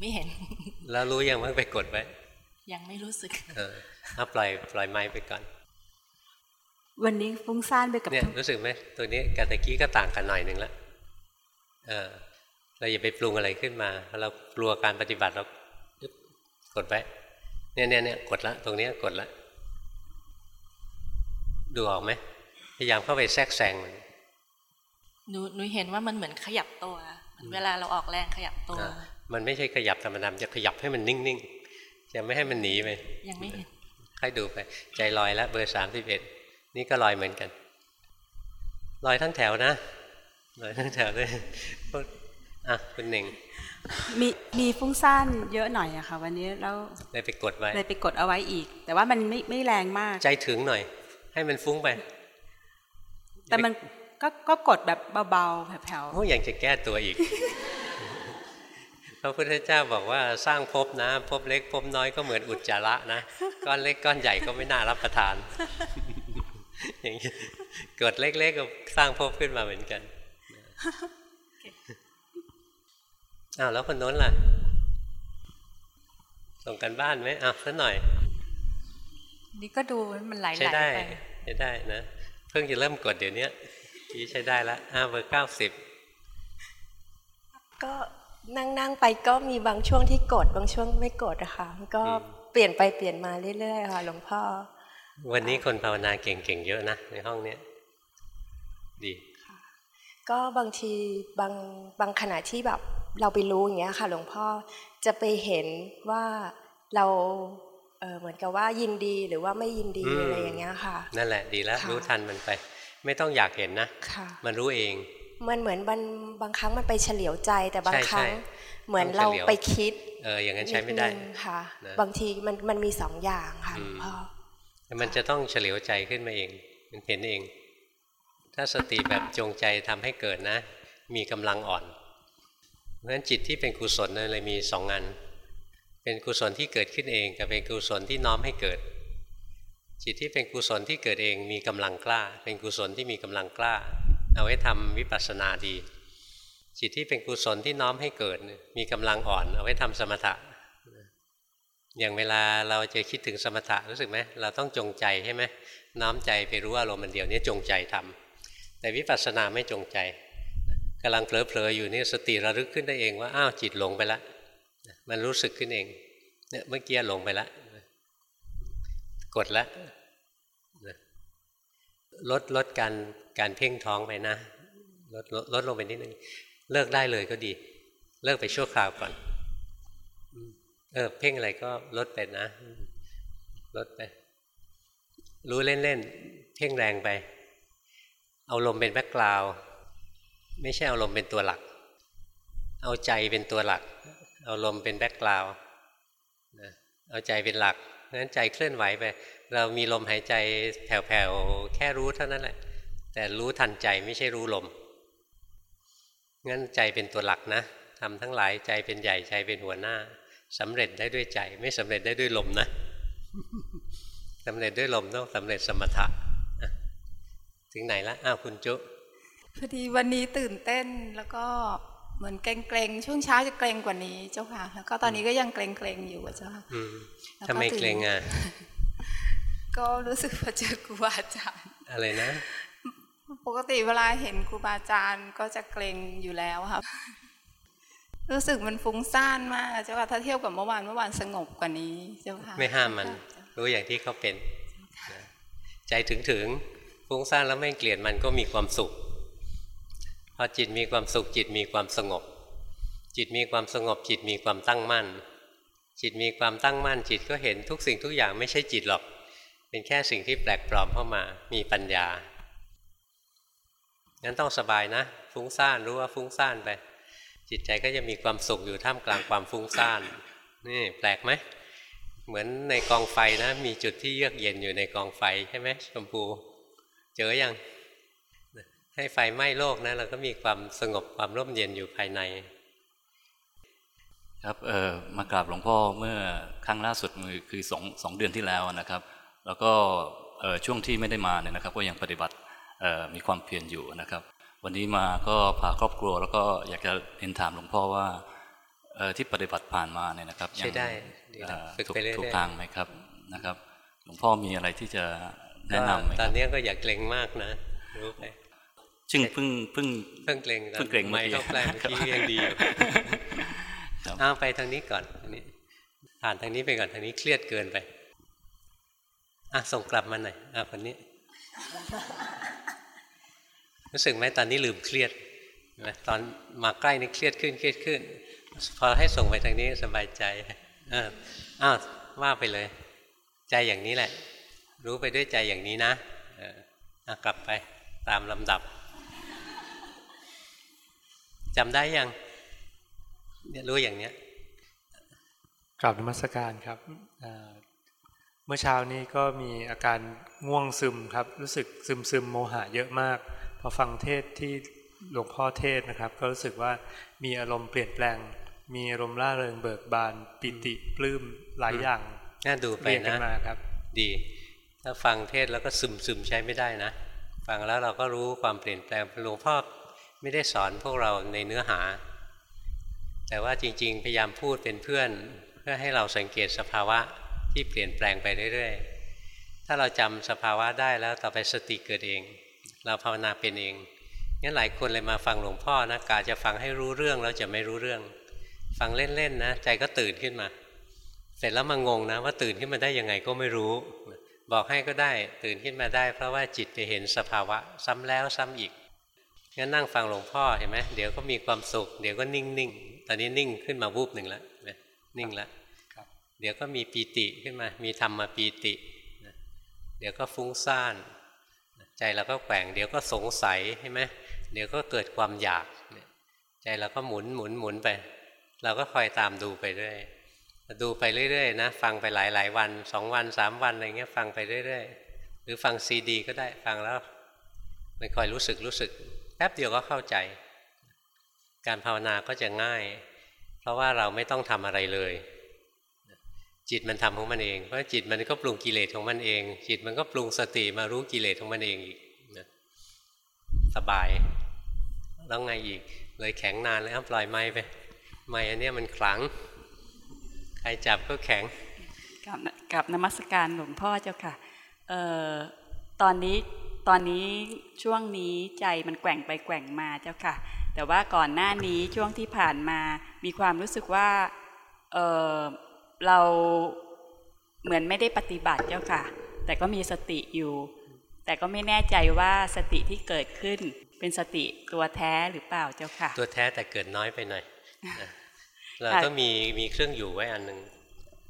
[SPEAKER 4] ไม่เห็น
[SPEAKER 1] แล้วรู้ยังว่าไปกดไว้
[SPEAKER 4] ยังไม่รู้สึก
[SPEAKER 1] เออเอาปล่อยปล่อยไม้ไปก่อน
[SPEAKER 9] วันนี้ฟุ้งซ่านไปกับ
[SPEAKER 1] เนี่ย
[SPEAKER 9] ทั้ง
[SPEAKER 1] รู้สึกไหมตัวนี้กับตะกี้ก็ต่างกันหน่อยหนึ่งแล้วเออเราอย่าไปปรุงอะไรขึ้นมา เรากลัวการปฏิบัติเรากดไว้เนี่ยเนี่ยเนี่ยกดละตรงเนี้ยกดละดูออกไหมพยายามเข้าไปแทรกแซงมัน
[SPEAKER 4] หนูหนูเห็นว่ามันเหมือนขยับตัวเหมือนเวลาเราออกแรงขยับตัว
[SPEAKER 1] อะ มันไม่ใช่ขยับธรรมดามันจะขยับให้มันนิ่งๆจะไม่ให้มันหนีไป
[SPEAKER 4] ยังไม่เห็น
[SPEAKER 1] ค่อยดูไป ใจลอยแล้วเบอร์สามสิบเอ็ดนี่ก็ลอยเหมือนกัน ลอยทั้งแถวนะลอยทั้งแถวเลยอะคุณหนึ่ง
[SPEAKER 9] มีมีฟุ้งซ่านเยอะหน่อยอะค่ะ วันนี้แล้ว
[SPEAKER 1] เลยไปกดไว้
[SPEAKER 9] เลยไปกดเอาไว้อีก แต่ว่ามันไม่ไม่แรงมาก
[SPEAKER 1] ใจถึงหน่อย ให้มันฟุ้งไป
[SPEAKER 9] แต่มันก็ก็กดแบบเบาๆแผ่ว
[SPEAKER 1] โอ้ยังจะแก้ตัวอีกพ ระพุทธเจ้าบอกว่าสร้างภพนะภพเล็กภพน้อยก็เหมือนอุจจาระนะก้อนเล็กก้อนใหญ่ก็ไม่น่ารับประทาน อย่างนี้กดเล็กๆก็สร้างภพขึ้นมาเหมือนกันอ้าวแล้วคนโน้นล่ะ ส่งกันบ้านไหมอ้าวสักหน่อย
[SPEAKER 9] นี่ก็ดูมันไหลๆ
[SPEAKER 1] ใช้ได้
[SPEAKER 9] ไป
[SPEAKER 1] ใช้ได้นะเพิ่งจะเริ่มกดเดี๋ยวนี้ที่ใช้ได้แล้วอ้าเบอร์เก้าสิบ
[SPEAKER 10] ก็ นั่งนั่งๆไปก็มีบางช่วงที่กดบางช่วงไม่กดอะค่ะมันก็เปลี่ยนไปเปลี่ยนมาเรื่อยๆค่ะหลวงพ่อ
[SPEAKER 1] วันนี้คนภาวนาเก่งๆเยอะนะในห้องเนี้ยดี
[SPEAKER 10] ก็บางทีบางบางขณะที่แบบเราไปรู้อย่างเงี้ยค่ะ หลวงพ่อจะไปเห็นว่าเราเออเหมือนกับว่ายินดีหรือว่าไม่ยินดี
[SPEAKER 1] อืม
[SPEAKER 10] อะไรอย่างเงี้ยค่ะ
[SPEAKER 1] นั่นแหละดีแล้ว
[SPEAKER 10] ค่ะ
[SPEAKER 1] รู้ทันมันไป ไม่ต้องอยากเห็นนะ
[SPEAKER 10] ค่ะ
[SPEAKER 1] มันรู้เอง
[SPEAKER 10] มันเหมือนมันบางครั้งมันไปเฉลียวใจแต่บาง
[SPEAKER 1] ใช่
[SPEAKER 10] ครั้ง
[SPEAKER 1] ใช่
[SPEAKER 10] เหมือน
[SPEAKER 1] ต้อง
[SPEAKER 10] เรา
[SPEAKER 1] เฉลียว
[SPEAKER 10] ไปคิด
[SPEAKER 1] เอออย่างนั้นใช้ไม่ได้
[SPEAKER 10] ดนึงค่ะ
[SPEAKER 1] นะ
[SPEAKER 10] บางทีมันมันมีสองอย่างค่ะหลวงพ่อ
[SPEAKER 1] แต่มันจะต้องเฉลียวใจขึ้นมาเอง มันเห็นเอง ถ้าสติแบบจงใจทำให้เกิดนะ มีกำลังอ่อนเพราะฉะนั้นจิตที่เป็นกุศลเนี่ยเลยมีสองอัน เป็นกุศลที่เกิดขึ้นเองกับเป็นกุศลที่น้อมให้เกิด จิตที่เป็นกุศลที่เกิดเองมีกำลังกล้า เป็นกุศลที่มีกำลังกล้า เอาไว้ทำวิปัสสนาดี จิตที่เป็นกุศลที่น้อมให้เกิด มีกำลังอ่อน เอาไว้ทำสมถะ อย่างเวลาเราจะคิดถึงสมถะรู้สึกไหมเราต้องจงใจใช่ไหมน้อมใจไปรู้อารมณ์มันเดียวนี้จงใจทำแต่วิปัสสนาไม่จงใจกำลังเผลอๆอยู่นี่สติระลึกขึ้นได้เองว่าอ้าวจิตหลงไปแล้วมันรู้สึกขึ้นเองเนี่ยเมื่อกี้หลงไปแล้วกดแล้วลดลดการ การเพ่งท้องไปนะลดลดลดลงไปนิดนึงเลิกได้เลยก็ดี เลิกไปชั่วคราวก่อนเออเพ่งอะไรก็ลดไปนะลดไป รู้เล่นๆเพ่งแรงไป เอาลมเป็น background ไม่ใช่เอาลมเป็นตัวหลัก เอาใจเป็นตัวหลัก เอาลมเป็น background เอาใจเป็นหลักงั้นใจเคลื่อนไหวไป เรามีลมหายใจแผ่วๆแค่รู้เท่านั้นแหละ แต่รู้ทันใจไม่ใช่รู้ลม งั้นใจเป็นตัวหลักนะทำทั้งหลายใจเป็นใหญ่ใจเป็นหัวหน้าสำเร็จได้ด้วยใจ ไม่สำเร็จได้ด้วยลมนะสำเร็จด้วยลมต้องสำเร็จสมถะถึงไหนละอ้าวคุณจุ
[SPEAKER 9] พอดีวันนี้ตื่นเต้นแล้วก็เหมือนเกรงๆช่วงเช้าจะเกรงกว่านี้เจ้าค่ะ แล้วก็ตอนนี้ก็ยังเกรงๆอยู่เจ้าค่ะ
[SPEAKER 1] ทำไมเกรงอะ
[SPEAKER 9] ก็รู้สึกว่าเจอครูบาอาจารย์
[SPEAKER 1] อะไรนะ
[SPEAKER 9] ปกติเวลาเห็นครูบาอาจารย์ก็จะเกรงอยู่แล้วครับ รู้สึกมันฟุ้งซ่านมากเจ้าค่ะถ้าเทียบกับเมื่อวานเมื่อวานสงบกว่านี้เจ้าค่ะ
[SPEAKER 1] ไม่ห้ามมัน รู้อย่างที่เขาเป็น ใจถึงถึงฟุ้งซ่านแล้วไม่เกลียดมันก็มีความสุขพอจิตมีความสุขจิตมีความสงบ จิตมีความสงบจิตมีความตั้งมั่น จิตมีความตั้งมั่น จิตก็เห็นทุกสิ่งทุกอย่างไม่ใช่จิตหรอก เป็นแค่สิ่งที่แปลกปลอมเข้ามามีปัญญา งั้นต้องสบายนะ ฟุ้งซ่านรู้ว่าฟุ้งซ่านไป จิตใจก็จะมีความสุขอยู่ท่ามกลางความฟุ้งซ่านนี่แปลกไหมเหมือนในกองไฟนะ มีจุดที่เยือกเย็นอยู่ในกองไฟใช่ไหมชมพูเจออยังให้ไฟไหม้โลกนะเราก็มีความสงบความร่มเย็นอยู่ภายใน
[SPEAKER 11] ครับเออมากราบหลวงพ่อเมื่อครั้งล่าสุดคือสองสองเดือนที่แล้วนะครับ แล้วก็ช่วงที่ไม่ได้มาเนี่ยนะครับ ก็ยังปฏิบัติ มีความเพียรอยู่นะครับ วันนี้มาก็พาครอบครัว แล้วก็อยากจะเรียนถามหลวงพ่อว่าที่ปฏิบัติผ่านมาเนี่ยนะครับ
[SPEAKER 1] ใช่ได้
[SPEAKER 11] ถูกถูกทางไหมครับนะครับ หลวงพ่อมีอะไรที่จะแนะนำไหม
[SPEAKER 1] ตอนนี้ก็อย่าเกรงมากนะรู้ไป
[SPEAKER 11] ซึ่งเพิ่งเพิ่ง
[SPEAKER 1] เพิ่งเกรง
[SPEAKER 11] เพิ่งเกรง
[SPEAKER 1] ไม่เข้าแปลงที่ยังดีอยู่เอาไปทางนี้ก่อนทางนี้ผ่านทางนี้ไปก่อนทางนี้เครียดเกินไปอะส่งกลับมาหน่อยอะคนนี้ รู้สึกไหมตอนนี้ลืมเครียดตอนมาใกล้นี่เครียดขึ้นเครียดขึ้น พอให้ส่งไปทางนี้สบายใจอ้าวว่าไปเลย ใจอย่างนี้แหละ รู้ไปด้วยใจอย่างนี้นะอะกลับไปตามลำดับจำได้ยังเนี่ยรู้อย่างเนี้ย
[SPEAKER 12] กลับนมัสการครับเมื่อเช้านี้ก็มีอาการง่วงซึมครับ รู้สึกซึมซึมโมหะเยอะมาก พอฟังเทศที่หลวงพ่อเทศนะครับ ก็รู้สึกว่ามีอารมณ์เปลี่ยนแปลง มีอารมณ์ร่าเริงเบิกบานปิติปลื้มหลายอย่าง
[SPEAKER 1] น่าดูไปนะครับ ดี ถ้าฟังเทศแล้วก็ซึมซึมใช้ไม่ได้นะ ฟังแล้วเราก็รู้ความเปลี่ยนแปลงหลวงพ่อไม่ได้สอนพวกเราในเนื้อหา แต่ว่าจริง ๆ พยายามพูดเป็นเพื่อน เพื่อให้เราสังเกตสภาวะที่เปลี่ยนแปลงไปเรื่อยๆถ้าเราจำสภาวะได้แล้วต่อไปสติเกิดเอง เราภาวนาเป็นเองงั้นหลายคนเลยมาฟังหลวงพ่อนะกาจะฟังให้รู้เรื่องแล้วจะไม่รู้เรื่อง ฟังเล่นๆนะ ใจก็ตื่นขึ้นมา เสร็จแล้วมางงนะ ว่าตื่นขึ้นมาได้ยังไงก็ไม่รู้ บอกให้ก็ได้ตื่นขึ้นมาได้ เพราะว่าจิตไปเห็นสภาวะซ้ำแล้วซ้ำอีกงั้นนั่งฟังหลวงพ่อเห็นไหมเดี๋ยวก็มีความสุข เดี๋ยวก็นิ่งนิ่งตอนนี้นิ่งขึ้นมาวูบหนึ่งแล้วนิ่งแล้วเดี๋ยวก็มีปีติขึ้นมา มีธรรมมาปีติ เดี๋ยวก็ฟุ้งซ่าน ใจเราก็แกว่งเดี๋ยวก็สงสัยใช่ไหมเดี๋ยวก็เกิดความอยากใจเราก็หมุนหมุนหมุนไป เราก็คอยตามดูไปเรื่อยดูไปเรื่อยๆนะฟังไปหลายๆวันสองวันสามวันอะไรเงี้ยฟังไปเรื่อยๆ หรือฟังซีดี ก็ได้ฟังแล้วมันคอยรู้สึกรู้สึกแป๊บเดียวก็เข้าใจ การภาวนาก็จะง่าย เพราะว่าเราไม่ต้องทำอะไรเลย จิตมันทำของมันเอง เพราะจิตมันก็ปรุงกิเลสของมันเอง จิตมันก็ปรุงสติมารู้กิเลสของมันเองอีกสบาย แล้วไงอีก เลยแข็งนานแล้วปล่อยไม้ไป ไม้อันนี้มันขลัง ใครจับก็แข็ง
[SPEAKER 13] กับกับนมัสการหลวงพ่อเจ้าค่ะเอ่อตอนนี้ตอนนี้ช่วงนี้ใจมันแกว่งไปแกว่งมาเจ้าค่ะ แต่ว่าก่อนหน้านี้ช่วงที่ผ่านมามีความรู้สึกว่า เออเราเหมือนไม่ได้ปฏิบัติเจ้าค่ะ แต่ก็มีสติอยู่ แต่ก็ไม่แน่ใจว่าสติที่เกิดขึ้นเป็นสติตัวแท้หรือเปล่าเจ้าค่ะ
[SPEAKER 1] ตัวแท้แต่เกิดน้อยไปหน่อยเราต้องมีมีเครื่องอยู่ไว้อันหนึ่ง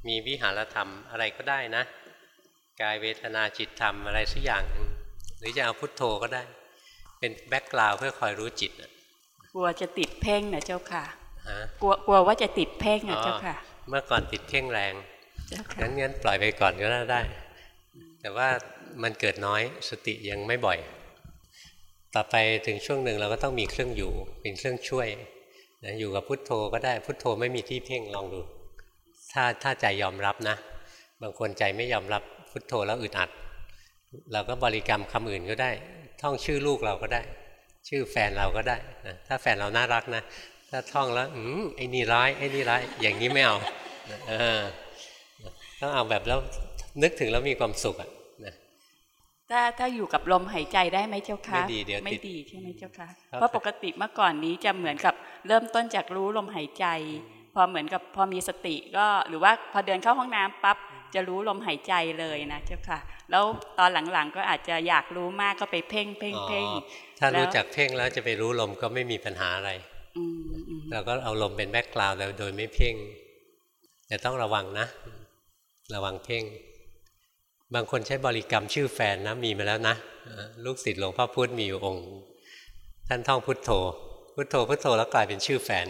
[SPEAKER 1] มีวิหารธรรมอะไรก็ได้นะกายเวทนาจิตธรรมอะไรสักอย่างหนึ่งหรือจะเอาพุทโธก็ได้ เป็นแบ็กกราวเพื่อคอยรู้จิต
[SPEAKER 13] กลัวจะติดเพ่งนะเจ้าค่ะกลัวกลัวว่าจะติดเพ่งนะเจ้าค่ะ
[SPEAKER 1] เมื่อก่อนติดเพ่งแรงงั้นงั้นปล่อยไปก่อนก็ได้ แต่ว่ามันเกิดน้อยสติยังไม่บ่อย ต่อไปถึงช่วงหนึ่งเราก็ต้องมีเครื่องอยู่เป็นเครื่องช่วยนะอยู่กับพุทโธก็ได้พุทโธไม่มีที่เพ่งลองดู ถ้าถ้าใจยอมรับนะ บางคนใจไม่ยอมรับพุทโธแล้วอึดอัด เราก็บริกรรมคำอื่นก็ได้ ท่องชื่อลูกเราก็ได้ ชื่อแฟนเราก็ได้นะถ้าแฟนเราน่ารักนะ ถ้าท่องแล้วอืมไอ้นี่ร้ายไอ้นี่ร้าย อย่างนี้ไม่เอาเออต้องเอาแบบแล้วนึกถึงแล้วมีความสุขอะนะ
[SPEAKER 13] ถ้าถ้าอยู่กับลมหายใจได้ไหมเจ้าคะ
[SPEAKER 1] ไม่ดีเดี๋ยว
[SPEAKER 13] ไม่ดีใช่ไหมเจ้าคะเพราะปกติเมื่อก่อนนี้จะเหมือนกับเริ่มต้นจากรู้ลมหายใจ พอเหมือนกับพอมีสติก็หรือว่าพอเดินเข้าห้องน้ำปั๊บจะรู้ลมหายใจเลยนะเจ้าค่ะ แล้วตอนหลังๆก็อาจจะอยากรู้มากก็ไปเพ่งเพ่งเพ่ง
[SPEAKER 1] ถ้ารู้จักเพ่งแล้วจะไปรู้ลมก็ไม่มีปัญหาอะไร เราก็เอาลมเป็นแบ็กกราวด์แล้วโดยไม่เพ่งแต่ต้องระวังนะ ระวังเพ่ง บางคนใช้บริกรรมชื่อแฟนนะมีมาแล้วนะลูกศิษย์หลวงพ่อพุธมีอยู่องค์ ท่านท่องพุทโธ พุทโธพุทโธแล้วกลายเป็นชื่อแฟน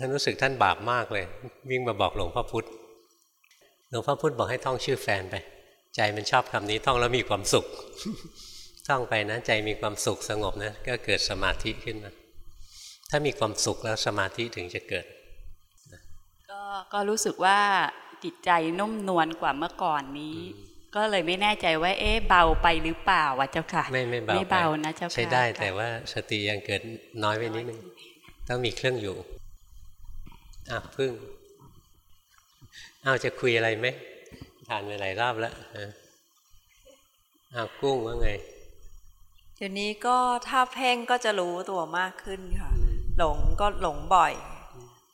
[SPEAKER 1] ท่านรู้สึกท่านบาปมากเลย วิ่งมาบอกหลวงพ่อพุธหลวงพ่อพุธบอกให้ท่องชื่อแฟนไป ใจมันชอบคำนี้ท่องแล้วมีความสุขท่องไปนะใจมีความสุขสงบนะก็เกิดสมาธิขึ้นมา ถ้ามีความสุขแล้วสมาธิถึงจะเกิด
[SPEAKER 13] ก็ก็รู้สึกว่าจิตใจนุ่มนวลกว่าเมื่อก่อนนี้ ก็เลยไม่แน่ใจว่าเอ๊ะเบาไปหรือเปล่าวะเจ้าค่ะ
[SPEAKER 1] ไม่ไม่เบาไม่
[SPEAKER 13] เบานะเจ้า
[SPEAKER 1] ค่ะใช้ได้แต่ว่าสติยังเกิดน้อยไปนิดนึงต้องมีเครื่องอยู่อะพึ่งเอาจะคุยอะไรไหมทานไปหลายรอบแล้วอ้าวกุ้งว่าไง
[SPEAKER 14] เดี๋ยวนี้ก็ถ้าเพ่งก็จะรู้ตัวมากขึ้นค่ะ หลงก็หลงบ่อย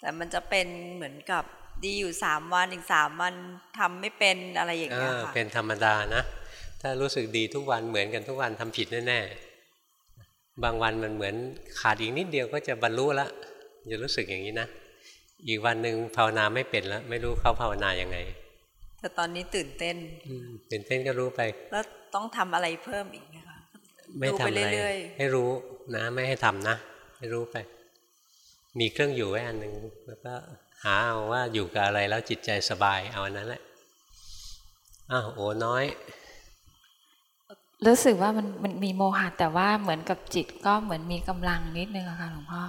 [SPEAKER 14] แต่มันจะเป็นเหมือนกับดีอยู่สามวันอีกสามวันทำไม่เป็นอะไรอย่างเงี้ยค่ะ
[SPEAKER 1] เป็นธรรมดานะถ้ารู้สึกดีทุกวันเหมือนกันทุกวันทำผิดแน่ๆบางวันมันเหมือนขาดอีกนิดเดียวก็จะบรรลุละจะรู้สึกอย่างนี้นะอีกวันหนึ่งภาวนาไม่เป็นแล้ว ไม่รู้เขาภาวนายังไง
[SPEAKER 14] แต่ตอนนี้ตื่นเต้น
[SPEAKER 1] ตื่นเต้นก็รู้ไป
[SPEAKER 14] แล้วต้องทำอะไรเพิ่มอีกไหมคะ
[SPEAKER 1] ไม่ทำอะไรให้รู้นะ ไม่ให้ทำนะ ให้รู้ไป มีเครื่องอยู่ไว้อันหนึ่งแล้วก็หาเอาว่าอยู่กับอะไรแล้วจิตใจสบายเอาอันนั้นแหละอ้าวโอ้น้อย
[SPEAKER 15] รู้สึกว่ามันมันมีโมหะแต่ว่าเหมือนกับจิตก็เหมือนมีกำลังนิดนึงอะค่ะหลวงพ่อ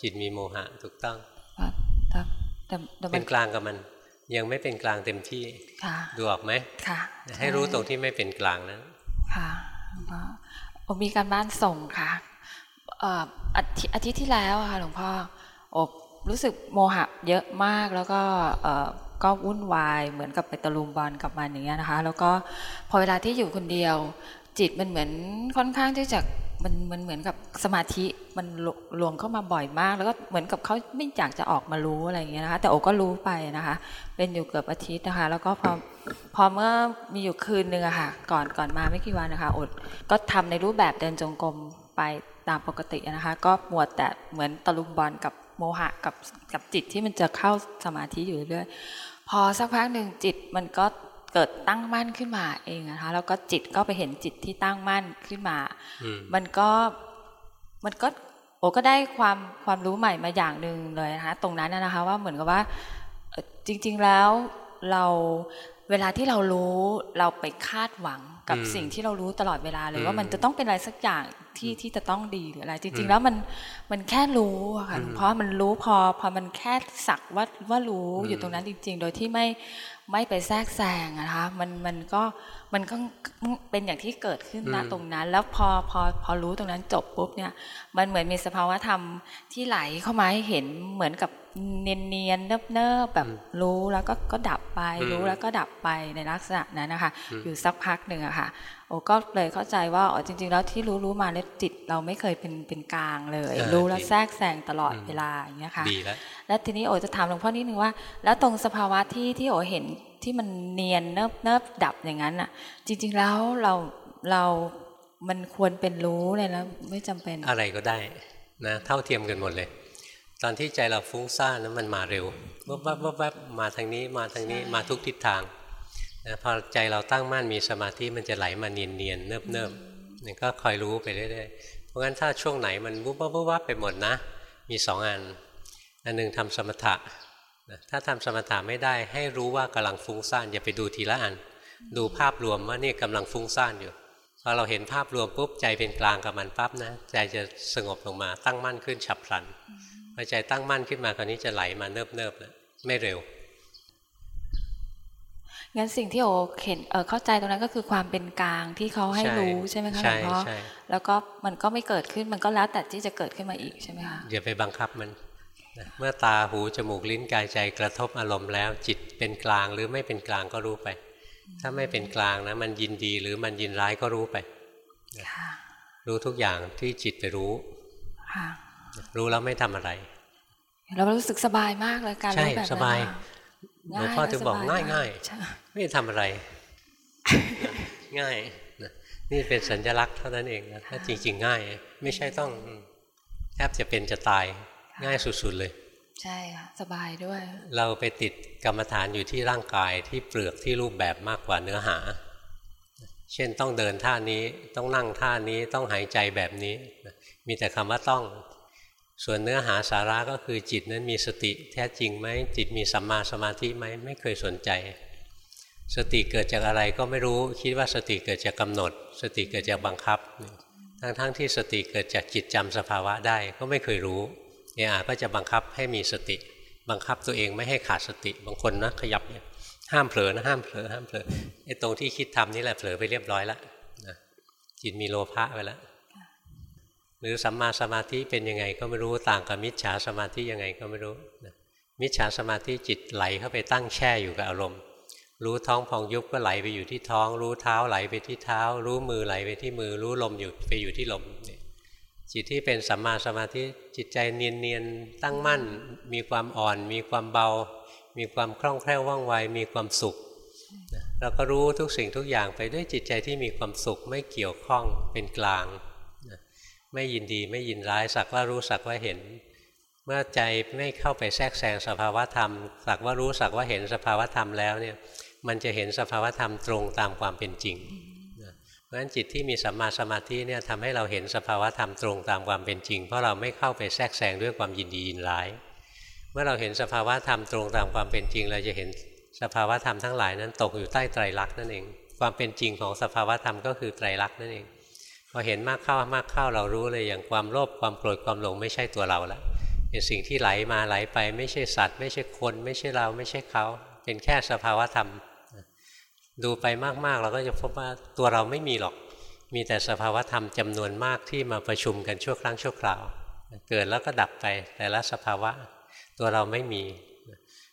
[SPEAKER 1] จิตมีโมหะถูกต้อง
[SPEAKER 15] แต่
[SPEAKER 1] เป็นกลางกับมัน ยังไม่เป็นกลางเต็มที่ดูออกไหมให้รู้ตรงที่ไม่เป็นกลางนั้น
[SPEAKER 15] ค่ะผมมีการบ้านส่งค่ะ อาทิตย์ที่แล้วค่ะหลวงพ่ออบรู้สึกโมหะเยอะมากแล้วก็ก็วุ่นวายเหมือนกับไปตะลุมบอลกับมันอย่างเงี้ยนะคะ แล้วก็พอเวลาที่อยู่คนเดียว จิตมันเหมือนค่อนข้างที่จะมันมันเหมือนกับสมาธิมันลวงเข้ามาบ่อยมาก แล้วก็เหมือนกับเขาไม่อยากจะออกมารู้อะไรอย่างเงี้ยนะคะ แต่โอก็รู้ไปนะคะ เป็นอยู่เกือบอาทิตย์นะคะ แล้วก็พอพอเมื่อมีอยู่คืนหนึ่งอะค่ะ ก่อนก่อนมาไม่กี่วันนะคะอดก็ทำในรูปแบบเดินจงกรมไป ตามปกตินะคะ ก็หมวดแต่เหมือนตะลุมบอลกับโมหะกับกับจิตที่มันจะเข้าสมาธิอยู่เรื่อยพอสักพักหนึ่งจิตมันก็เกิดตั้งมั่นขึ้นมาเองนะคะแล้วก็จิตก็ไปเห็นจิตที่ตั้งมั่นขึ้นมา มันก็มันก็โอ้ก็ได้ความความรู้ใหม่มาอย่างหนึ่งเลยนะคะตรงนั้นนะคะว่าเหมือนกับว่าจริง ๆแล้วเราเวลาที่เรารู้เราไปคาดหวัง กับสิ่งที่เรารู้ตลอดเวลาเลยว่ามันจะต้องเป็นอะไรสักอย่างที่ที่จะต้องดีหรืออะไร จริง ๆ แล้วมันมันแค่รู้ค่ะเพราะมันรู้พอพอมันแค่สักว่าว่ารู้อยู่ตรงนั้นจริง ๆ โดยที่ไม่ ไม่ไปแทรกแซงนะคะมันมันก็มันก็เป็นอย่างที่เกิดขึ้นณตรงนั้น แล้วพอพอพอรู้ตรงนั้นจบปุ๊บเนี่ย มันเหมือนมีสภาวะธรรมที่ไหลเข้ามาให้เห็นเหมือนกับเนียนเนียนเนิบเนิบแบบรู้แล้วก็ก็ดับไป รู้แล้วก็ดับไปในลักษณะนั้นนะคะ อยู่สักพักหนึ่งอะค่ะ โอ้ก็เลยเข้าใจว่าอ๋อจริง ๆ แล้วที่รู้รู้มาเนี่ยจิตเราไม่เคยเป็นเป็นกลางเลย รู้แล้วแทรกแซงตลอดเวลาอย่างเงี้ยค่ะ
[SPEAKER 1] ดีแล้ว
[SPEAKER 15] แล้วทีนี้โอจะถามหลวงพ่อนิดนึงว่า แล้วตรงสภาวะที่ที่โอเห็นที่มันเนียนเนิบเนิบดับอย่างนั้นอะจริง ๆ แล้วเราเรามันควรเป็นรู้เลยแล้วไม่จำเป็น
[SPEAKER 1] อะไรก็ได้นะเท่าเทียมกันหมดเลย ตอนที่ใจเราฟุ้งซ่านนั้นมันมาเร็ววับวับวับวับมาทางนี้มาทางนี้มาทุกทิศทาง นะพอใจเราตั้งมั่นมีสมาธิมันจะไหลมาเนียนเนียนเนิบเนิบนี่ก็คอยรู้ไปเรื่อยๆเพราะงั้นถ้าช่วงไหนมันวุบวับวุบวับไปหมดนะ มีสองอัน อันหนึ่งทำสมถะถ้าทำสมถะไม่ได้ให้รู้ว่ากำลังฟุ้งซ่านอย่าไปดูทีละอัน ดูภาพรวมว่านี่กำลังฟุ้งซ่านอยู่พอเราเห็นภาพรวมปุ๊บใจเป็นกลางกับมันปั๊บนะใจจะสงบลงมาตั้งมั่นขึ้นฉับพลันพอใจตั้งมั่นขึ้นมาคราวนี้จะไหลมาเนิบเนิบนะไม่เร็ว
[SPEAKER 15] งั้นสิ่งที่โอเห็นเออเข้าใจตรงนั้นก็คือความเป็นกลางที่เขาให้รู้ใช่ไหมคะหลวงพ่อแล้วก็มันก็ไม่เกิดขึ้นมันก็แล้วแต่ที่จะเกิดขึ้นมาอีกใช่ไหมคะ
[SPEAKER 1] อย่าไปบังคับมันเมื่อตาหูจมูกลิ้นกายใจกระทบอารมณ์แล้ว จิตเป็นกลางหรือไม่เป็นกลางก็รู้ไป ถ้าไม่เป็นกลางนะ มันยินดีหรือมันยินร้ายก็รู้ไปรู้ทุกอย่างที่จิตไปรู้รู้แล้วไม่ทำอะไร
[SPEAKER 15] เรารู้สึกสบายมากเลยการรู้แบบ
[SPEAKER 1] สบายหลวงพ่อถึงบอกง่ายง่าย ไม่ทำอะไร ง่ายนี่เป็นสัญลักษณ์เท่านั้นเองนะถ้าจริง ๆ ง่าย ไม่ใช่ต้องแทบจะเป็นจะตายง่ายสุดๆเลย
[SPEAKER 15] ใช่ค่ะสบายด้วย
[SPEAKER 1] เราไปติดกรรมฐานอยู่ที่ร่างกายที่เปลือกที่รูปแบบมากกว่าเนื้อหา เช่นต้องเดินท่านี้ต้องนั่งท่านี้ต้องหายใจแบบนี้ มีแต่คำว่าต้องส่วนเนื้อหาสาระก็คือจิตนั้นมีสติแท้จริงไหมจิตมีสัมมาสมาธิไหมไม่เคยสนใจ สติเกิดจากอะไรก็ไม่รู้คิดว่าสติเกิดจากกำหนด สติเกิดจากบังคับ ทั้งๆทที่สติเกิดจากจิตจำสภาวะได้ก็ไม่เคยรู้เออาก็จะบังคับให้มีสติ บังคับตัวเองไม่ให้ขาดสติบางคนนะขยับเนี่ยห้ามเผลอนะห้ามเผลอห้ามเผลอไอ้ตรงที่คิดทำนี่แหละเผลอไปเรียบร้อยแล้วนะจิตมีโลภะไปแล้วหรือสัมมาสมาธิเป็นยังไงก็ไม่รู้ต่างกับมิจฉาสมาธิยังไงก็ไม่รู้นะมิจฉาสมาธิจิตไหลเข้าไปตั้งแช่อยู่กับอารมณ์ รู้ท้องพองยุบก็ไหลไปอยู่ที่ท้อง รู้เท้าไหลไปที่เท้า รู้มือไหลไปที่มือ รู้ลมอยู่ไปอยู่ที่ลมจิตที่เป็นสัมมาสมาธิจิตใจเนียนๆตั้งมั่น มีความอ่อน มีความเบา มีความคล่องแคล่วว่องไวมีความสุขเราก็รู้ทุกสิ่งทุกอย่างไปด้วยจิตใจที่มีความสุขไม่เกี่ยวข้องเป็นกลาง ไม่ยินดีไม่ยินร้ายสักว่ารู้สักว่าเห็น เมื่อใจไม่เข้าไปแทรกแซงสภาวะธรรม สักว่ารู้สักว่าเห็นสภาวะธรรมแล้วเนี่ย มันจะเห็นสภาวธรรมตรงตามความเป็นจริงเพราะฉะนั้นจิตที่มีสัมมาสมาธิเนี่ยทำให้เราเห็นสภาวธรรมตรงตามความเป็นจริง เพราะเราไม่เข้าไปแทรกแซงด้วยความยินดียินร้าย เมื่อเราเห็นสภาวธรรมตรงตามความเป็นจริง เราจะเห็นสภาวธรรมทั้งหลายนั้นตกอยู่ใต้ไตรลักษณ์นั่นเอง ความเป็นจริงของสภาวธรรมก็คือไตรลักษณ์นั่นเอง พอเห็นมากเข้ามากเข้าเรารู้เลยอย่างความโลภความโกรธความหลงไม่ใช่ตัวเราแล้วเป็นสิ่งที่ไหลมาไหลไปไม่ใช่สัตว์ ไม่ใช่คน ไม่ใช่เราไม่ใช่เขา เป็นแค่สภาวธรรม ดูไปมากๆ เราก็จะพบว่าตัวเราไม่มีหรอก มีแต่สภาวธรรมจำนวนมากที่มาประชุมกันชั่วครั้งชั่วคราว เกิดแล้วก็ดับไปแต่ละสภาวะ ตัวเราไม่มี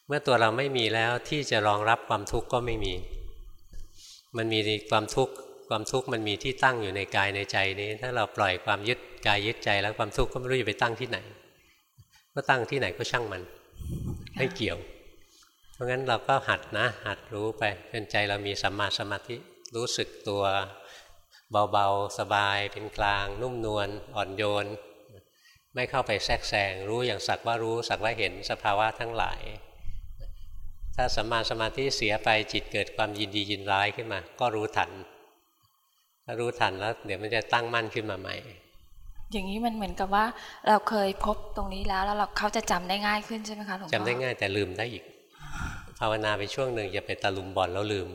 [SPEAKER 1] เมื่อตัวเราไม่มีแล้วที่จะรองรับความทุกข์ก็ไม่มี มันมีความทุกข์ความทุกข์มันมีที่ตั้งอยู่ในกายในใจนี้ ถ้าเราปล่อยความยึดกายยึดใจแล้วความทุกข์ก็ไม่รู้จะไปตั้งที่ไหน ก็ตั้งที่ไหนก็ช่างมันไม่เกี่ยว เพราะงั้นเราก็หัดนะ หัดรู้ไปจนใจเรามีสัมมาสมาธิรู้สึกตัวเบาๆ สบายเป็นกลาง นุ่มนวลอ่อนโยน ไม่เข้าไปแทรกแซงรู้อย่างสักว่ารู้สักว่าเห็นสภาวะทั้งหลาย ถ้าสัมมาสมาธิเสียไปจิตเกิดความยินดียินร้ายขึ้นมา ก็รู้ทันถ้ารู้ทันแล้ว เดี๋ยวมันจะตั้งมั่นขึ้นมาใหม่
[SPEAKER 15] อย่างนี้มันเหมือนกับว่า เราเคยพบตรงนี้แล้วแล้วเราเขาจะจำได้ง่ายขึ้นใช่ไหมคะหลวงพ่อ
[SPEAKER 1] จำได้ง่ายแต่ลืมได้อีก ภาวนาไปช่วงหนึ่งจะไปตะลุมบอลแล้วลืม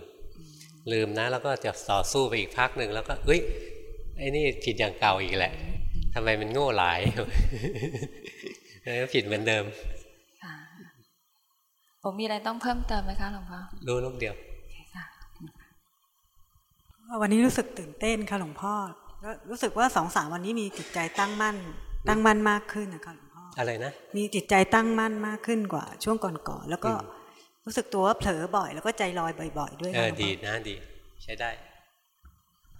[SPEAKER 1] ลืมนะ แล้วก็จะต่อสู้ไปอีกพักหนึ่งแล้วก็เอ้ยไอ้นี่ผิดอย่างเก่าอีกแหละทำไมมันโง่หลายแล้วผิดเหมือนเดิม
[SPEAKER 15] ผมมีอะไรต้องเพิ่มเติมไหมคะหลวงพ่อ
[SPEAKER 1] รู้ลูกเดียว
[SPEAKER 16] วันนี้รู้สึกตื่นเต้นค่ะหลวงพ่อแล้วรู้สึกว่าสองสามวันนี้มีจิตใจตั้งมั่น ตั้งมั่นมากขึ้นนะคะหลวงพ่อ
[SPEAKER 1] อะไรนะ
[SPEAKER 16] มีจิตใจตั้งมั่นมากขึ้นกว่า ช่วงก่อนๆแล้วก็ รู้สึกตัวว่าเผลอบ่อย แล้วก็ใจลอยบ่อยๆ ด้วย
[SPEAKER 1] เออดีนะดี ใช้ได้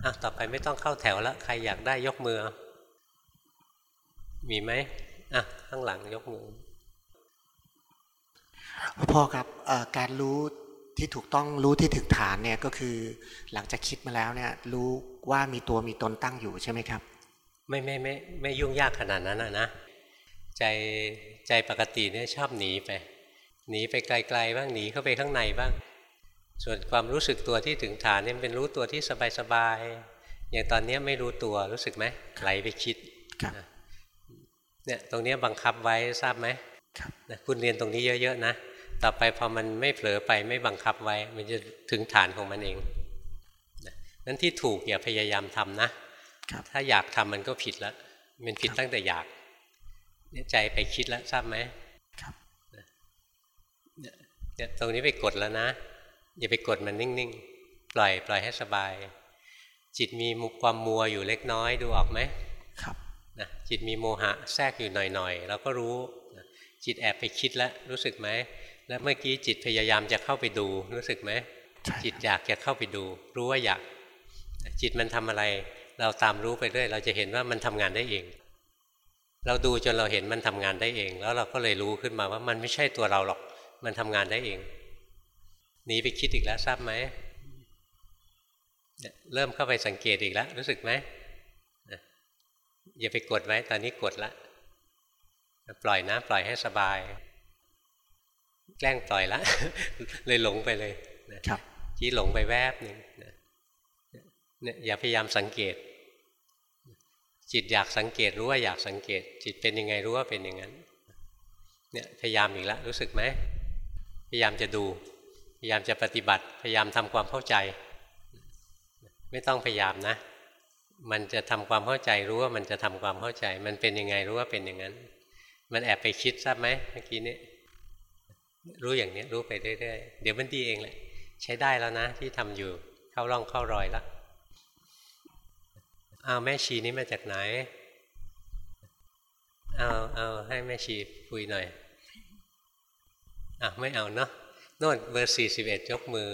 [SPEAKER 1] อะต่อไปไม่ต้องเข้าแถวแล้วใครอยากได้ยกมือ มีไหมอะข้างหลังยกมือ
[SPEAKER 17] พ่อครับการรู้ที่ถูกต้องรู้ที่ถึงฐานเนี่ยก็คือหลังจากคิดมาแล้วเนี่ย รู้ว่ามีตัวมีตนตั้งอยู่ใช่ไหมครับ
[SPEAKER 1] ไม่ไม่ไม่ไม่ยุ่งยากขนาดนั้นนะนะใจใจปกติเนี่ยชอบหนีไป หนีไปไกลๆบ้างหนีเข้าไปข้างในบ้าง ส่วนความรู้สึกตัวที่ถึงฐานเนี่ยเป็นรู้ตัวที่สบายๆอย่างตอนนี้ไม่รู้ตัวรู้สึกไหมไหลไปคิดเนี่ยตรงนี้บังคับไว้ทราบไหมคุณเรียนตรงนี้เยอะๆนะต่อไปพอมันไม่เผลอไปไม่บังคับไว้ มันจะถึงฐานของมันเองนั้นที่ถูกอย่าพยายามทำนะถ้าอยากทำมันก็ผิดแล้วมันผิดตั้งแต่อยากเนี่ยใจไปคิดแล้วทราบไหมครับเนี่ย ตรงนี้ไปกดแล้วนะ อย่าไปกดมันนิ่งๆ ปล่อยปล่อยให้สบาย จิตมีมุความมัวอยู่เล็กน้อยดูออกไหมครับนะจิตมีโมหะแทรกอยู่หน่อยๆเราก็รู้จิตแอบไปคิดแล้วรู้สึกไหมแล้วเมื่อกี้จิตพยายามจะเข้าไปดูรู้สึกไหมจิตอยากจะเข้าไปดู รู้ว่าอยาก จิตมันทำอะไร เราตามรู้ไปเรื่อยเราจะเห็นว่ามันทำงานได้เอง เราดูจนเราเห็นมันทำงานได้เอง แล้วเราก็เลยรู้ขึ้นมาว่ามันไม่ใช่ตัวเราหรอก มันทำงานได้เอง หนีไปคิดอีกแล้วทราบไหม เริ่มเข้าไปสังเกตอีกแล้ว รู้สึกไหม อย่าไปกดไว้ ตอนนี้กดละ ปล่อยนะ ปล่อยให้สบาย แกล้งปล่อยละ เลยหลงไปเลยนะครับจีหลงไปแวบหนึ่งเนี่ยอย่าพยายามสังเกต จิตอยากสังเกตรู้ว่าอยากสังเกต จิตเป็นยังไงรู้ว่าเป็นอย่างนั้นเนี่ยพยายามอีกแล้วรู้สึกไหม พยายามจะดู พยายามจะปฏิบัติ พยายามทำความเข้าใจ ไม่ต้องพยายามนะ มันจะทำความเข้าใจรู้ว่ามันจะทำความเข้าใจ มันเป็นยังไงรู้ว่าเป็นอย่างนั้น มันแอบไปคิดทราบไหมเมื่อกี้นี้รู้อย่างนี้รู้ไปเรื่อยๆเดี๋ยวมันดีเองแหละใช้ได้แล้วนะ ที่ทำอยู่เข้าร่องเข้ารอยแล้วเอาแม่ชีนี้มาจากไหน เอาเอาให้แม่ชีคุยหน่อย อะไม่เอาเนาะโน่นเบอร์สี่สิบเอ็ดยกมือ